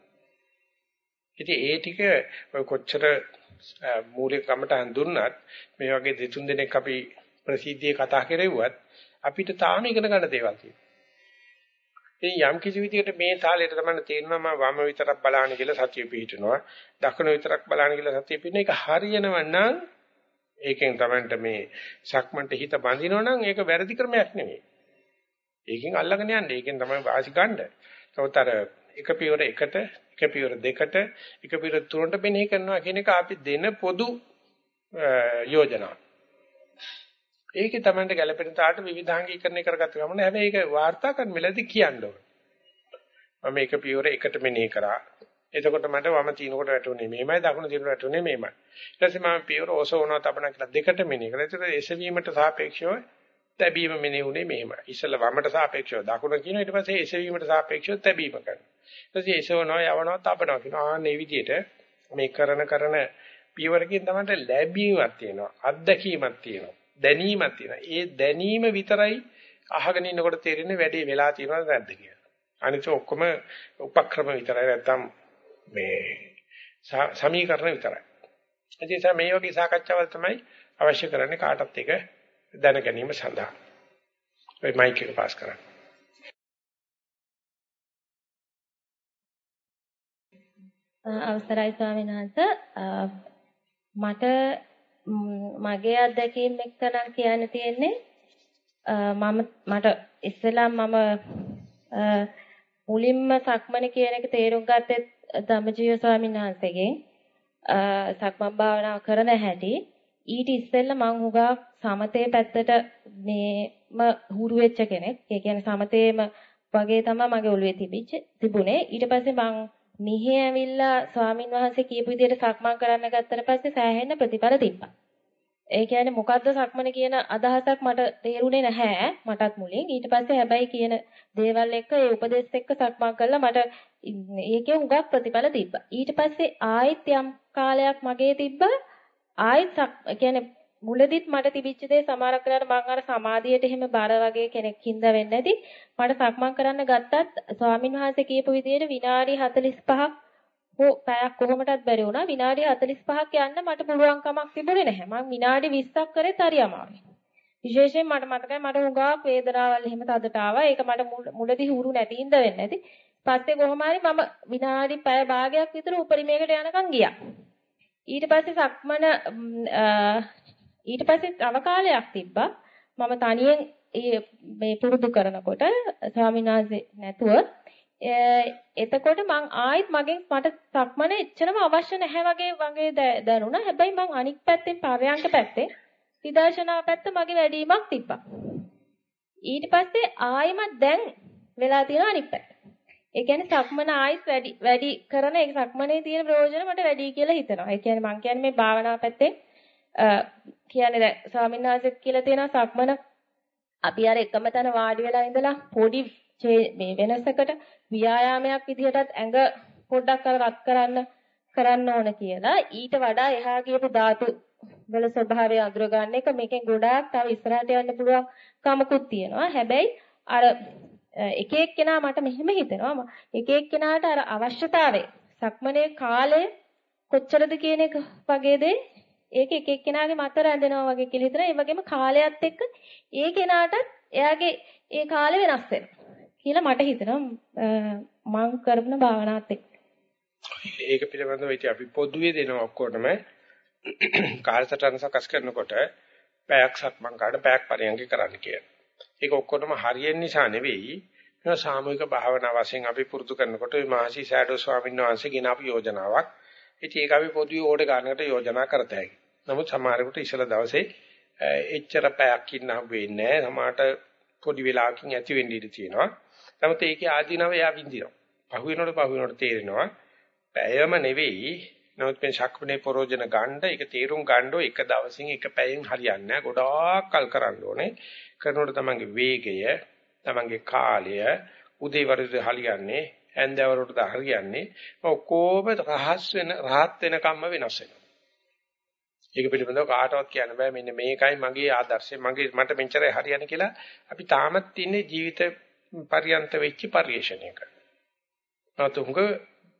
ඉතින් ඒ ටික කොච්චර මූලික කමටහන් දුන්නත් මේ වගේ දෙතුන් දෙනෙක් අපි ප්‍රසිද්ධියේ කතා කරෙව්වත් අපිට තාම ඉගෙන ගන්න දේවල් තියෙනවා. ඉතින් යම් කිසි විදිහකට මේ තාලෙට තමයි තේරෙනවා මම වම විතරක් බලන්න කියලා සතිය පිහිටනවා. දකුණ විතරක් බලන්න කියලා සතිය පිහිටන එක හරියනව නම් ඒකෙන් තමයි මේ සක්මන්ට හිත බඳිනව නම් ඒක වැරදි ක්‍රමයක් නෙමෙයි. ඒකෙන් අල්ලගෙන යන්නේ. ඒකෙන් තමයි වාසි ගන්න. නමුත් අර එක පියවර එකට, එක පියවර දෙකට, එක පියවර තුනට මෙනෙහි කරනවා කියන එක අපි දෙන පොදු යෝජනාවක්. ඒකේ Tamanට ගැළපෙන තාට විවිධාංගීකරණය කරගත්ත ගමන හැබැයි ඒක වාර්තා කරන වෙලාවදී කියන්න ඕනේ. මම මේක පියවර එකට මෙනෙහි කරා. එතකොට මට වම තිනකොට වැටුනේ මේමයි දකුණ තිනකොට වැටුනේ මේමයි. ඊට පස්සේ මම පියවර ඔසවනවා තබන කියලා දෙකට මෙනෙහි කරා. ඒතර එසවීමට සාපේක්ෂව තැබීම මෙනෙහි උනේ මෙහෙමයි. ඉස්සෙල්ලා වමට සාපේක්ෂව දකුණ කියනවා ඊට පස්සේ එසවීමට සාපේක්ෂව තැබීම කරනවා. ඊට පස්සේ එසවනවා යවනවා තබනවා කියනවා. ආන්නේ විදිහට මේ කරන කරන පියවරකින් තමයි ලැබීමක් තියෙනවා. අත්දැකීමක් තියෙනවා. දැනීමක් තියෙනවා. ඒ දැනීම විතරයි අහගෙන ඉන්නකොට තේරෙන්නේ වැඩේ වෙලා තියෙනවද නැද්ද කියලා. අනිත් ඔක්කොම උපක්‍රම විතරයි නැත්තම් මේ සමීකරණ විතරයි. ඒ මේ වගේ සාකච්ඡාවල් තමයි අවශ්‍ය කරන්නේ කාටත් එක දැන ගැනීම සඳහා. ඔය මයික් එක පාස් කරන්න. අවසරයි ස්වාමීන් වහන්සේ මට මගේ අත්දැකීම් එක්ක නම් කියන්න තියෙන්නේ මම මට ඉස්සෙල්ලා මම මුලින්ම සක්මණ කියන එක තේරුම් ගත්තේ ධම්මජීව ස්වාමීන් වහන්සේගෙන් සක්මන් භාවනාව කරන හැටි ඊට ඉස්සෙල්ලා මං හුඟා සමතේ පැත්තට මේම හුරු වෙච්ච කෙනෙක්. ඒ කියන්නේ සමතේම වගේ තමයි මගේ ඔළුවේ තිබිච්ච තිබුණේ. ඊට පස්සේ මං මෙහි ඇවිල්ලා ස්වාමින් වහන්සේ කියපු විදිහට සක්මන් කරන්න ගත්තට පස්සේ සෑහෙන ප්‍රතිඵල තිබ්බා. ඒ කියන්නේ මොකද්ද සක්මන කියන අදහසක් මට තේරුනේ නැහැ මටත් මුලින්. ඊට පස්සේ හැබැයි කියන දේවල් එක්ක ඒ උපදේශ එක්ක සක්මන් කළා මට ඒකේ හුඟක් ප්‍රතිඵල තිබ්බා. ඊට පස්සේ ආයෙත් යම් කාලයක් මගේ තිබ්බා ආයෙත් කියන්නේ මුලදිත් මට තිබිච්ච දේ සමහරක් වෙලාවට මම අර සමාධියට එහෙම බර වගේ කෙනෙක් හින්දා වෙන්නේ නැති. මට සක්මන් කරන්න ගත්තත් ස්වාමින් වහන්සේ කියපු විදිහට විනාඩි 45ක් හෝ පැයක් කොහොමටත් බැරි වුණා. විනාඩි 45ක් යන්න මට පුළුවන් කමක් තිබුණේ නැහැ. මම විනාඩි 20ක් කරේ හරි අමාරුයි විශේෂයෙන් මට මතකයි මට හුඟක් වේදනාවල් එහෙම තදට ආවා. ඒක මට මුලදී හුරු නැති හින්දා වෙන්නේ නැති. පස්සේ කොහොම හරි මම විනාඩි පැය භාගයක් විතර උපරිමයකට යනකම් ගියා. ඊට පස්සේ සක්මන ඊට පස්සේ තව කාලයක් තිබ්බා මම තනියෙන් මේ පුරුදු කරනකොට ස්වාමීන් වහන්සේ නැතුව එතකොට මං ආයෙත් මගෙන් මට සක්මන එච්චරම අවශ්‍ය නැහැ වගේ වගේ දැනුණා. හැබැයි මං අනික් පැත්තෙන් පරයන්ක පැත්තේ විදර්ශනා පැත්ත මගේ වැඩිමක් තිබ්බා. ඊට පස්සේ ආයෙමත් දැන් වෙලා තියෙන අනික් පැත්ත. ඒ කියන්නේ සක්මන ආයෙත් වැඩි වැඩි කරන ඒ සක්මනේ තියෙන ප්‍රයෝජන මට වැඩි කියලා හිතනවා. ඒ කියන්නේ මං කියන්නේ මේ භාවනා පැත්තේ කියන්නේ දැන් ස්වාමීන් වහන්සේත් කියලා තියෙනවා සක්මන. අපි අර එකම තැන වාඩි වෙලා ඉඳලා පොඩි මේ වෙනසකට ව්‍යායාමයක් විදිහටත් ඇඟ පොඩ්ඩක් අර රත් කරන්න කරන්න ඕන කියලා. ඊට වඩා එහා ගියපු ධාතු වල ස්වභාවය අඳුර ගන්න එක මේකෙන් ගොඩාක් තව ඉස්සරහට යන්න පුළුවන් කමකුත් තියෙනවා. හැබැයි අර එක එක්කෙනා මට මෙහෙම හිතෙනවා. එක එක්කෙනාට අර අවශ්‍යතාවය සක්මනේ කාලය කොච්චරද කියන එක වගේ දේ ඒක එක එක්කෙනාගේ මත රැඳෙනවා වගේ කියලා හිතන. ඒ වගේම කාලයත් එක්ක ඒ කෙනාටත් එයාගේ ඒ කාලය වෙනස් වෙනවා කියලා මට හිතෙනවා මං කරන භාවනාවත් එක්ක. ඒක පිළිබඳව ඉතින් අපි පොදුවේ දෙනවා ඔක්කොටම කාලසටහන සකස් කරනකොට පැයක් සක්මන් කාඩ පැයක් පරියන්ක කරන්න කියලා. ඒක ඔක්කොටම හරියන නිසා නෙවෙයි මේ සාමූහික භාවනා වශයෙන් අපි පුරුදු කරනකොට මේ මහසි සෑඩෝ ස්වාමීන් වහන්සේ ගෙන අපි යෝජනාවක්. ඉතින් ඒක අපි පොදුවේ ඕඩ ගන්නකට යෝජනා කරත හැකියි. නමුත් සමහරෙකුට ඉස්සල දවසේ එච්චර පැයක් ඉන්න හම්බ වෙන්නේ නැහැ. සමහරට පොඩි වෙලාවකින් ඇති වෙන්න ඉඩ තියෙනවා. නමුත් ඒකේ ආධිනව එයා විඳිනවා. පහු වෙනකොට පහු වෙනකොට තේරෙනවා. පැයම නෙවෙයි. නමුත් මේ ශක්මනේ ප්‍රෝජන ගන්න ඒක තීරුම් ගන්න එක දවසින් එක පැයෙන් හරියන්නේ නැහැ. ගොඩාක් කල් කරන්න ඕනේ. කරනකොට තමන්ගේ වේගය, තමන්ගේ කාලය, උදේවරුද හරියන්නේ, ඇන්දවරුට හරියන්නේ. ඔක්කොම රහස් වෙන රහත් වෙන කම්ම වෙනස් වෙනවා. ඒක පිළිබඳව කාටවත් කියන්න බෑ මෙන්න මේකයි මගේ ආදර්ශය මගේ මට මෙච්චරයි හරියන්නේ කියලා අපි තාමත් ඉන්නේ ජීවිත පරියන්ත වෙච්ච පරිශ්‍රණයක. නැතුඟ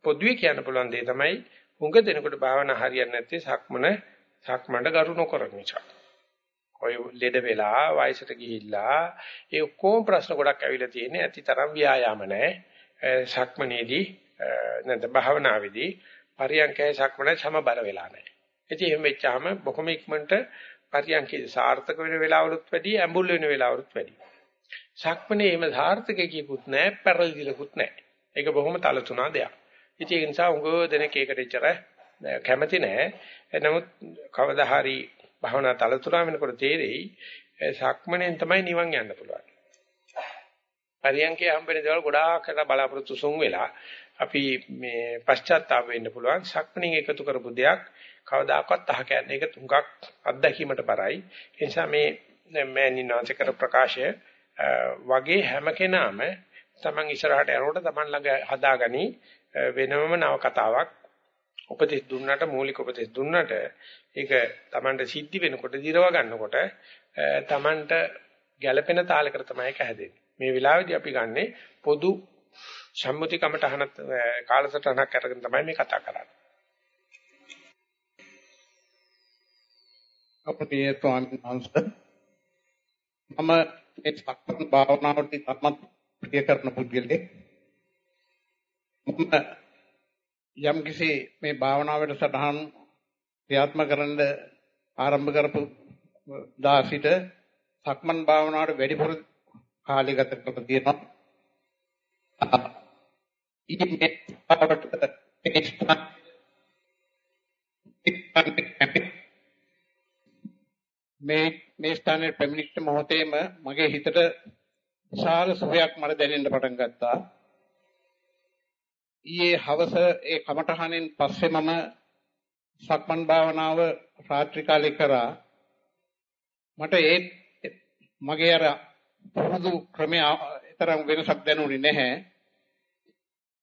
පොදුවේ කියන්න පුළුවන් දේ තමයි උඟ දෙනකොට භාවනා හරියන්නේ නැත්තේ සක්මන සක්මණට ගරු නොකරන නිසා. ඔය ලෙඩ වෙලා වයසට ගිහිල්ලා ඒ ඔක්කොම ප්‍රශ්න ගොඩක් ඇවිල්ලා තියෙන්නේ ඇති තරම් ව්‍යායාම නැහැ. සක්මනේදී නැත්නම් භාවනාවේදී පරියන්කේ සක්මන සමබර වෙලා නැහැ. ඉතින් එහෙම වෙච්චාම බොහොම ඉක්මනට පරියන්කේ සාර්ථක වෙන වෙලාවලුත් වැඩි ඇඹුල් වෙන වෙලාවලුත් වැඩි. සක්මනේ එහෙම සාර්ථක කියකුත් නැහැ, පැරලිලකුත් නැහැ. ඒක බොහොම තලතුණා දෙයක්. ඉතින් ඒ නිසා උගෝ දෙනෙක් ඒකට එච්චර කැමති නැහැ. නමුත් කවදා හරි භවනා තලතුණා වෙනකොට තේරෙයි සක්මණෙන් තමයි නිවන් යන්න පුළුවන්. පරියන්කේ හම්බෙන දේවල් ගොඩාක් බලාපොරොත්තු සුන් වෙලා අපි මේ පශ්චාත්තාප වෙන්න පුළුවන්. සක්මණෙන් එකතු කරපු දෙයක් කවදාකවත් අහ කියන්නේ ඒක තුඟක් අත්දැකීමට බරයි. ඒ නිසා මේ මෑණින්වංශ කර ප්‍රකාශය වගේ හැම කෙනාම Taman ඉස්සරහට යනකොට Taman ළඟ හදාගනි වෙනමම නව කතාවක් උපදෙස් දුන්නට මූලික උපදෙස් දුන්නට ඒක Tamanට සිද්ධි වෙනකොට දිරව ගන්නකොට Tamanට ගැළපෙන තාලයකට තමයි ඒක හැදෙන්නේ. මේ වෙලාවේදී අපි ගන්නෙ පොදු සම්මුති කමටහන කාලසටහනක් අරගෙන තමයි මේ කතා කරන්නේ. අපේ ස්වාමීන් වහන්සේ මම මේ සක්මන් භාවනාවට තමත් ප්‍රිය කරන පුද්ගලෙක් මම යම් කිසි මේ භාවනා වැඩසටහන් ක්‍රියාත්මක කරන්න ආරම්භ කරපු දා සිට සක්මන් භාවනාවට වැඩිපුර කාලය ගත කරලා තියෙනවා. ඉතින් මේ පාඩට මේ මේ ස්ථානයේ පැමිණිච්ච මොහොතේම මගේ හිතට විශාල සුවයක් මට දැනෙන්න පටන් ගත්තා. ඊයේ හවස ඒ කමඨහනෙන් පස්සේ මම සක්මන් භාවනාව රාත්‍රී කාලේ කරා. මට ඒ මගේ අර පුරුදු ක්‍රමයේ තරම් වෙනසක් දැනුනේ නැහැ.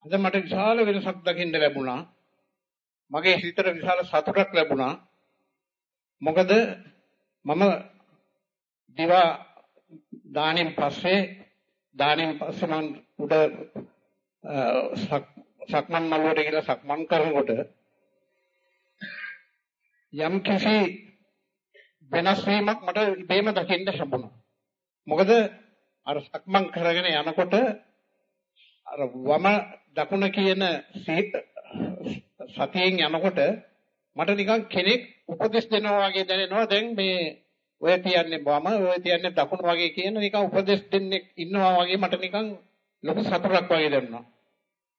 අද මට විශාල වෙනසක් දකින්න ලැබුණා. මගේ හිතට විශාල සතුටක් ලැබුණා. මොකද මම දිවා දාණයෙන් පස්සේ දාණයෙන් පස්සේ මම උඩ සක්මන් මළුවට ගිහලා සක්මන් කරනකොට යම් කිසි වෙනස් වීමක් මට ඉබේම දකින්න ලැබුණා. මොකද අර සක්මන් කරගෙන යනකොට අර වම දකුණ කියන සතියෙන් යනකොට මට නිකන් කෙනෙක් උපදෙස් දෙනවා වගේ දැනෙනවා. දැන් මේ ඔය තියන්නේ වම ඔය තියන්නේ දකුණ වගේ කියන නිකන් උපදෙස් දෙන්නෙක් ඉන්නවා වගේ මට නිකන් ලොකු සතුටක් වගේ දැනුණා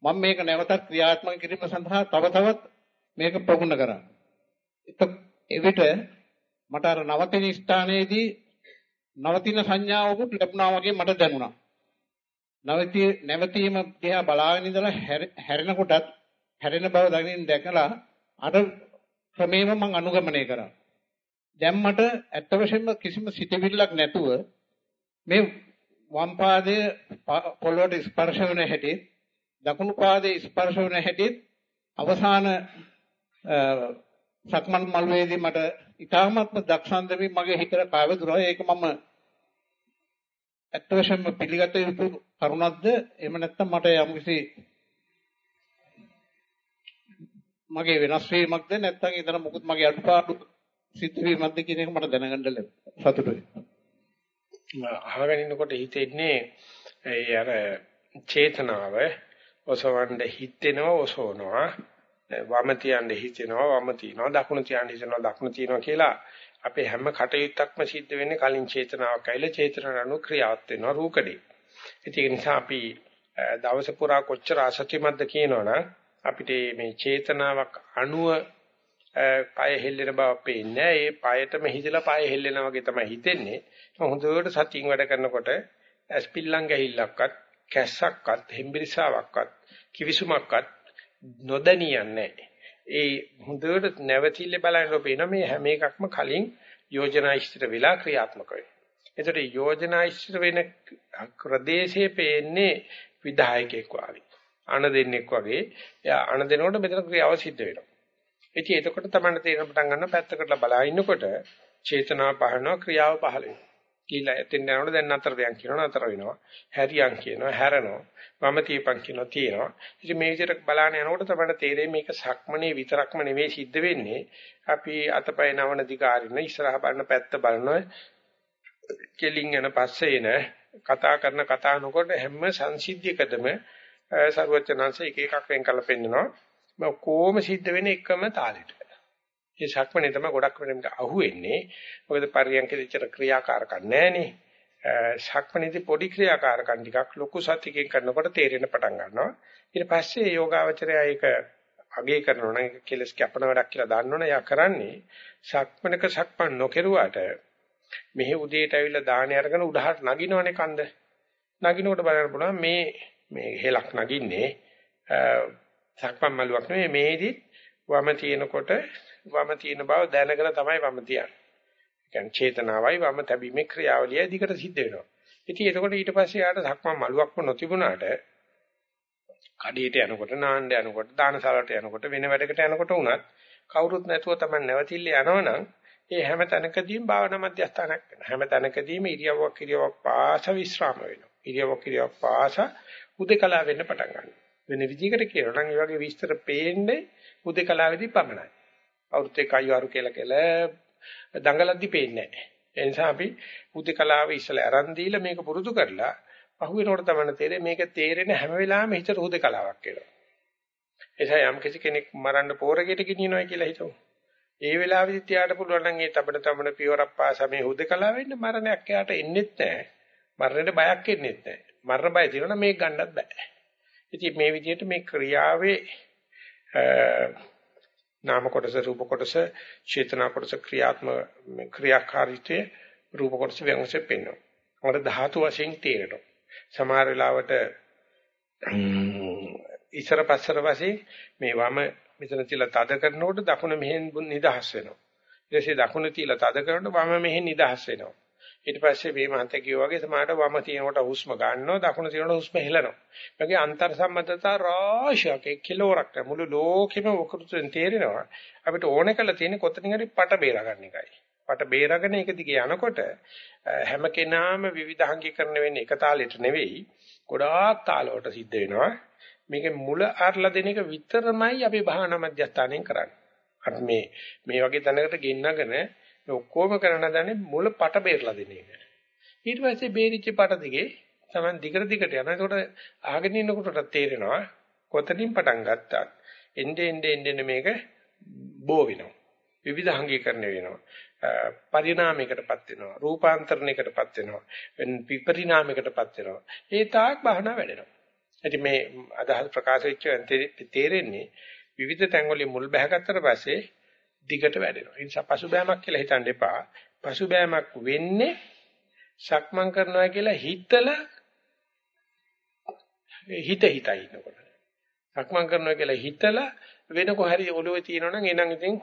මම මේක නැවතත් ක්‍රියාත්මක කිරීම සඳහා තව තවත් මේක ප්‍රගුණ කරා. එවිට මට අර නවතින ස්ථානයේදී නවතින සංඥාවකුත් ලැබුණා වගේ මට දැනුණා නැවතී නැවතීම දිහා බලාගෙන ඉඳලා හැරෙනකොටත් හැරෙන බව දකින්න දැකලා අර ක්‍රමේම මම අනුගමනය කරා. දැන් මට ඇත්ත වශයෙන්ම කිසිම සිතවිල්ලක් නැතුව මේ වම් පාදයේ පොළොවට ස්පර්ශ වෙන හැටි දකුණු පාදයේ ස්පර්ශ වෙන හැටි අවසාන සක්මන් මළුවේදී මට ඊටාත්ම දක්ෂන්දමි මගේ හිතට කාවදුනා ඒක මම ඇත්ත වශයෙන්ම පිළිගත යුතු කරුණක්ද? එහෙම නැත්නම් මට යම්කිසි මගේ වෙනස් වීමක්ද? නැත්නම් ඊතර මොකද මගේ අඩුපාඩු සිද්ධ වීමක්ද කියන එක මට දැනගන්න සතුටුයි. අහගෙන ඉන්නකොට හිතෙන්නේ ඒ අර චේතනාව ඔසවන්න හිතෙනවා ඔසවනවා. වම තියන්න හිතෙනවා වම තියනවා දකුණ තියන්න හිතෙනවා දකුණ තියනවා කියලා අපේ හැම කටයුත්තක්ම සිද්ධ වෙන්නේ කලින් චේතනාවක් ඇවිල්ලා චේතනාව ක්‍රියාවත් වෙනවා රූකඩේ. ඒක නිසා අපි දවස පුරා කොච්චර අසත්‍යමත්ද කියනවනම් අපිට මේ චේතනාවක් අණුව පය හෙල්ලෙන බව පේන්නේ ඒ පයටම හිදලා පය හෙල්ලෙනා වගේ තමයි හිතෙන්නේ. හොඳට සතියින් වැඩ කරනකොට ඇස්පිල්ලම් ගැහිල්ලක්වත් කැස්සක්වත් හෙම්බිරිසාවක්වත් කිවිසුමක්වත් නොදැනියන්නේ ඒ හොඳට නැවතිල්ල බලනකොට පේන මේ හැම එකක්ම කලින් යෝජනා ඉදිරියට වෙලා ක්‍රියාත්මක වෙනවා. ඒතර යෝජනා ඉදිරියට වෙන ප්‍රදේශයේ පේන්නේ විධායකෙක් වාගේ. අණ දෙන්නෙක් වගේ එයා අණ දෙනකොට මෙතන ක්‍රියාව සිද්ධ වෙනවා. ඉතින් එතකොට තමයි තේරෙන පටන් ගන්න පැත්තකට බලා ඉන්නකොට චේතනාව පහනවා ක්‍රියාව පහළ වෙනවා. කියලා එතෙන් යනකොට දැන් නතර වෙයන් කියනවා නතර වෙනවා. හැරියන් කියනවා හැරෙනවා. වම තීපන් කියනවා තියෙනවා. ඉතින් මේ විදිහට බලාන යනකොට තමයි තේරෙන්නේ මේක සක්මනේ විතරක්ම නෙවෙයි සිද්ධ වෙන්නේ. අපි අතපය නවන දිගාරින ඉස්සරහ බලන පැත්ත බලනවා. කෙලින් යන පස්සේ එන කතා කරන කතා නොකොට හැම සංසිද්ධියකදම සරුවචනංශ එක එකක් වෙන් කරලා පෙන්නනවා. මේ කොහොම සිද්ධ වෙන්නේ එකම තාලෙට. මේ ශක්මනේ තමයි ගොඩක් වෙනම අහුවෙන්නේ. මොකද පරියන්කේ විතර ක්‍රියාකාරකම් නැහනේ. ශක්මනේදී පොඩි ක්‍රියාකාරකම් ටිකක් ලොකු සතියකින් කරනකොට තේරෙන්න පටන් ගන්නවා. ඊට පස්සේ යෝගාවචරය ඒක අගේ කරනවා නම් ඒක කෙලස් කැපන වැඩක් කියලා දන්නවනේ යා කරන්නේ ශක්මනක ශක්මන් නොකරුවාට මෙහි උදේට ඇවිල්ලා දාහනේ අරගෙන උඩහට නගිනවනේ කන්ද. නගිනකොට බලන්න පුළුවන් මේ මේ හෙලක් නගින්නේ සක්මන් මළුවක් නෙමෙයි මේදි වම තියෙනකොට වම තියෙන බව දැනගෙන තමයි වම තියන්නේ. කියන්නේ චේතනාවයි වම තැබීමේ ක්‍රියාවලිය දිකට සිද්ධ වෙනවා. ඉතින් එතකොට ඊට පස්සේ යාට සක්මන් මළුවක්ම නොතිබුණාට කඩේට යනකොට නාන්න යනකොට දානශාලාවට යනකොට වෙන වැඩකට යනකොට උනත් කවුරුත් නැතුව තමයි නැවතිල්ල යනවනම් ඒ හැම තැනකදීම භාවනා මධ්‍යස්ථානයක් වෙනවා. හැම තැනකදීම ඉරියව්වක් ඉරියව්වක් පාස විශ්‍රාම වෙනවා. ඉරියව්වක් ඉරියව්වක් පාස උදේකලා වෙන්න පටන් ගන්නවා. වෙන විදිහකට කියනවා නම් ඒ වගේ විස්තර පේන්නේ උදේකලාවේදී පමණයි. අවුරුත් එකයි ආරු කියලා කියලා දඟලද්දි පේන්නේ නැහැ. ඒ නිසා අපි උදේකලාව ඉස්සලා අරන් දීලා මේක පුරුදු කරලා පහුවෙනකොට තමයි තේරෙන්නේ මේක තේරෙන හැම වෙලාවෙම හිතට උදේකලාවක් වෙනවා. එසා යම් කෙනෙක් මරන්න පෝරගෙට ගෙනියනවා කියලා හිතමු. ඒ වෙලාවෙදි තියාට පුළුවන් නම් ඒ තබන තබන පියවරක් පාසා මේ හුදකලා වෙන්න මරණයක් එයාට එන්නෙත් නැහැ. මරණයට බයක් එන්නෙත් නැහැ. මරණ බය තියෙනවා මේක ගන්නත් බෑ. ඉතින් මේ විදිහට මේ ක්‍රියාවේ නාම කොටස රූප කොටස චේතනා කොටස ක්‍රියාත්මක ක්‍රියාකාරීත්වයේ රූප කොටස වෙනසෙ පෙන්වනවා. මොකද ධාතු වශයෙන් තේරෙනවා. සමහර වෙලාවට ඉස්සර පස්සර වශයෙන් මේ වම මෙතන තියලා තද කරනකොට දකුණ මෙහෙන් නිදහස් වෙනවා. ඊට පස්සේ දකුණ තියලා තද කරනකොට වම මෙහෙන් නිදහස් වෙනවා. ඊට පස්සේ මේ මහන්ත කියෝ වගේ සමහරට වම තියෙනකොට හුස්ම ගන්නවා දකුණ තියෙනකොට හුස්ම හෙලනවා. ඒකේ අන්තර් සම්බන්ධතා රාශියක් කිලෝරක් මුළු ලෝකෙම වකෘතෙන් තේරෙනවා. අපිට ඕනේ කරලා තියෙන්නේ කොතනින් හරි පට බේරා ගන්න එකයි. පට බේරගෙන ඒක දිගේ යනකොට හැම කෙනාම විවිධාංගීකරණ වෙන්නේ එක තාලෙට නෙවෙයි ගොඩාක් තාලවලට සිද්ධ වෙනවා. මේකේ මුල අරලා දෙන එක විතරමයි අපි භාවනා මධ්‍යස්ථානයෙන් කරන්නේ. අපි මේ මේ වගේ තැනකට ගෙන්නගෙන මේ ඔක්කොම කරන දන්නේ මුල පට බේරලා දෙන එක. ඊට පස්සේ බේරිච්ච පට දිගේ Taman දිගට දිගට යනවා. ඒකට ආගෙන ඉන්නකොට තේරෙනවා කොතනින් පටන් ගත්තත් එnde ende ende මේක බෝ වෙනවා. විවිධාංගීකරණය වෙනවා. පරිණාමයකටපත් වෙනවා. රූපාන්තරණයකටපත් වෙනවා. විපරිණාමයකටපත් වෙනවා. ඒ තාක් බහනා වැඩෙනවා. ඉතින් මේ අදහස් ප්‍රකාශ වෙච්ච තේරෙන්නේ විවිධ තැන්වලින් මුල් බැහැගත්තට පස්සේ දිගට වැඩෙනවා. ඒ නිසා පසුබෑමක් කියලා හිතන්න එපා. පසුබෑමක් වෙන්නේ සක්මන් කරනවා කියලා හිතලා හිත හිතයි ඉන්නකොට. සක්මන් කරනවා කියලා හිතලා වෙන කොහරි ඔළුවේ තියෙනවනම් එනං ඉතින්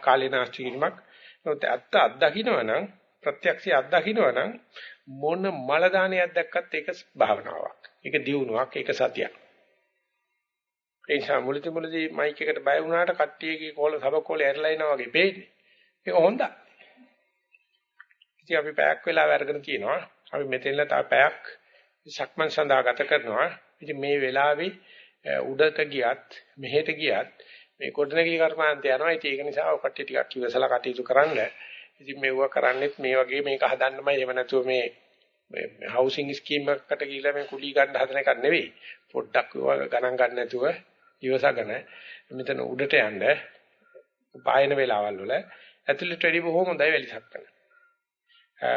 කාලේනාස්ති කිරීමක්. නමුත් අත්ත අත්දකින්නවනම් ප්‍රත්‍යක්ෂය අත්දකින්නවනම් මොන මල දානයක් දැක්කත් ඒක භාවනාවක්. ඒක දියුණුවක්, ඒක සතියක්. ඒ නිසා මුලදී මුලදී මයික් එකට බය වුණාට කට්ටියගේ කෝල සබකෝල ඇරලා එනවා වගේ පේන්නේ. ඒක හොඳයි. ඉතින් අපි පැයක් වෙලා අරගෙන තියෙනවා. අපි මෙතෙන්ලා තව පැයක් සක්මන් සඳහා ගත කරනවා. ඉතින් මේ වෙලාවේ උඩට ගියත් මෙහෙට ගියත් මේ කොටනගී කර්මාන්තය යනවා. ඉතින් ඒක නිසා ඔය කට්ටිය ටිකක් ඉවසලා කටයුතු කරන්න. ඉතින් මේව කරන්නේත් මේ වගේ මේක හදන්නමයි එහෙම නැතුව මේ මේ හවුසින් ස්කීම් එකකට ගිහිල්ලා මේ කුලී ගන්න හදන එකක් නෙවෙයි. පොඩ්ඩක් ගණන් ගන්න නැතුව ඉවසගෙන මෙතන උඩට යන්න පායන වෙලාවල් වල ඇතුළට වැඩි බොහොම හොඳයි වැලිසක් කරන.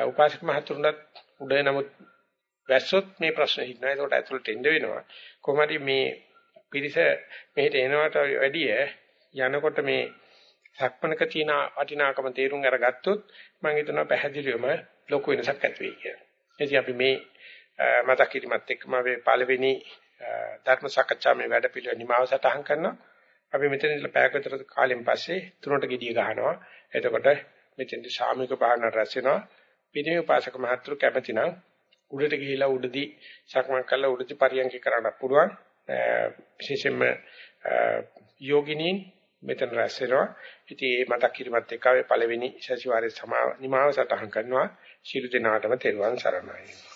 උපාසක මහතුරුණත් උඩ නමුත් වැස්සොත් මේ ප්‍රශ්නේ හිටිනවා. ඒකට ඇතුළට එන්න වෙනවා. කොහොමද මේ පිරිස මෙහෙට එනවට වැඩිය යනකොට මේ සක්මණක තියෙන වටිනාකම තේරුම් අරගත්තොත් මම හිතනවා පැහැදිලිවම ලොකු වෙනසක් ඇති වෙයි කියලා. ඉතින් අපි මේ මතක් කිරීමත් එක්කම අපි පළවෙනි ධර්ම සාකච්ඡා මේ වැඩ පිළිවෙල නිමාව සටහන් කරනවා. අපි මෙතන ඉඳලා පැයක් විතර කාලෙන් පස්සේ තුනට gediya ගහනවා. එතකොට මෙතෙන්දි ශාමික භාවන රැස් වෙනවා. පිරිමි උපාසක මහතුරු කැමති නම් උඩට ගිහිලා උඩදී සක්මන් කරලා උඩදී පරියන්ක කරන්න පුළුවන්. විශේෂයෙන්ම යෝගිනීන් මෙතන රැස් වෙනවා. ඉතින් මේ මතක් කිරීමත් එක්ක අපි පළවෙනි සතිವಾರයේ සමා නිමාව සටහන් කරනවා. ශිරු දිනාටම තෙරුවන් සරණයි.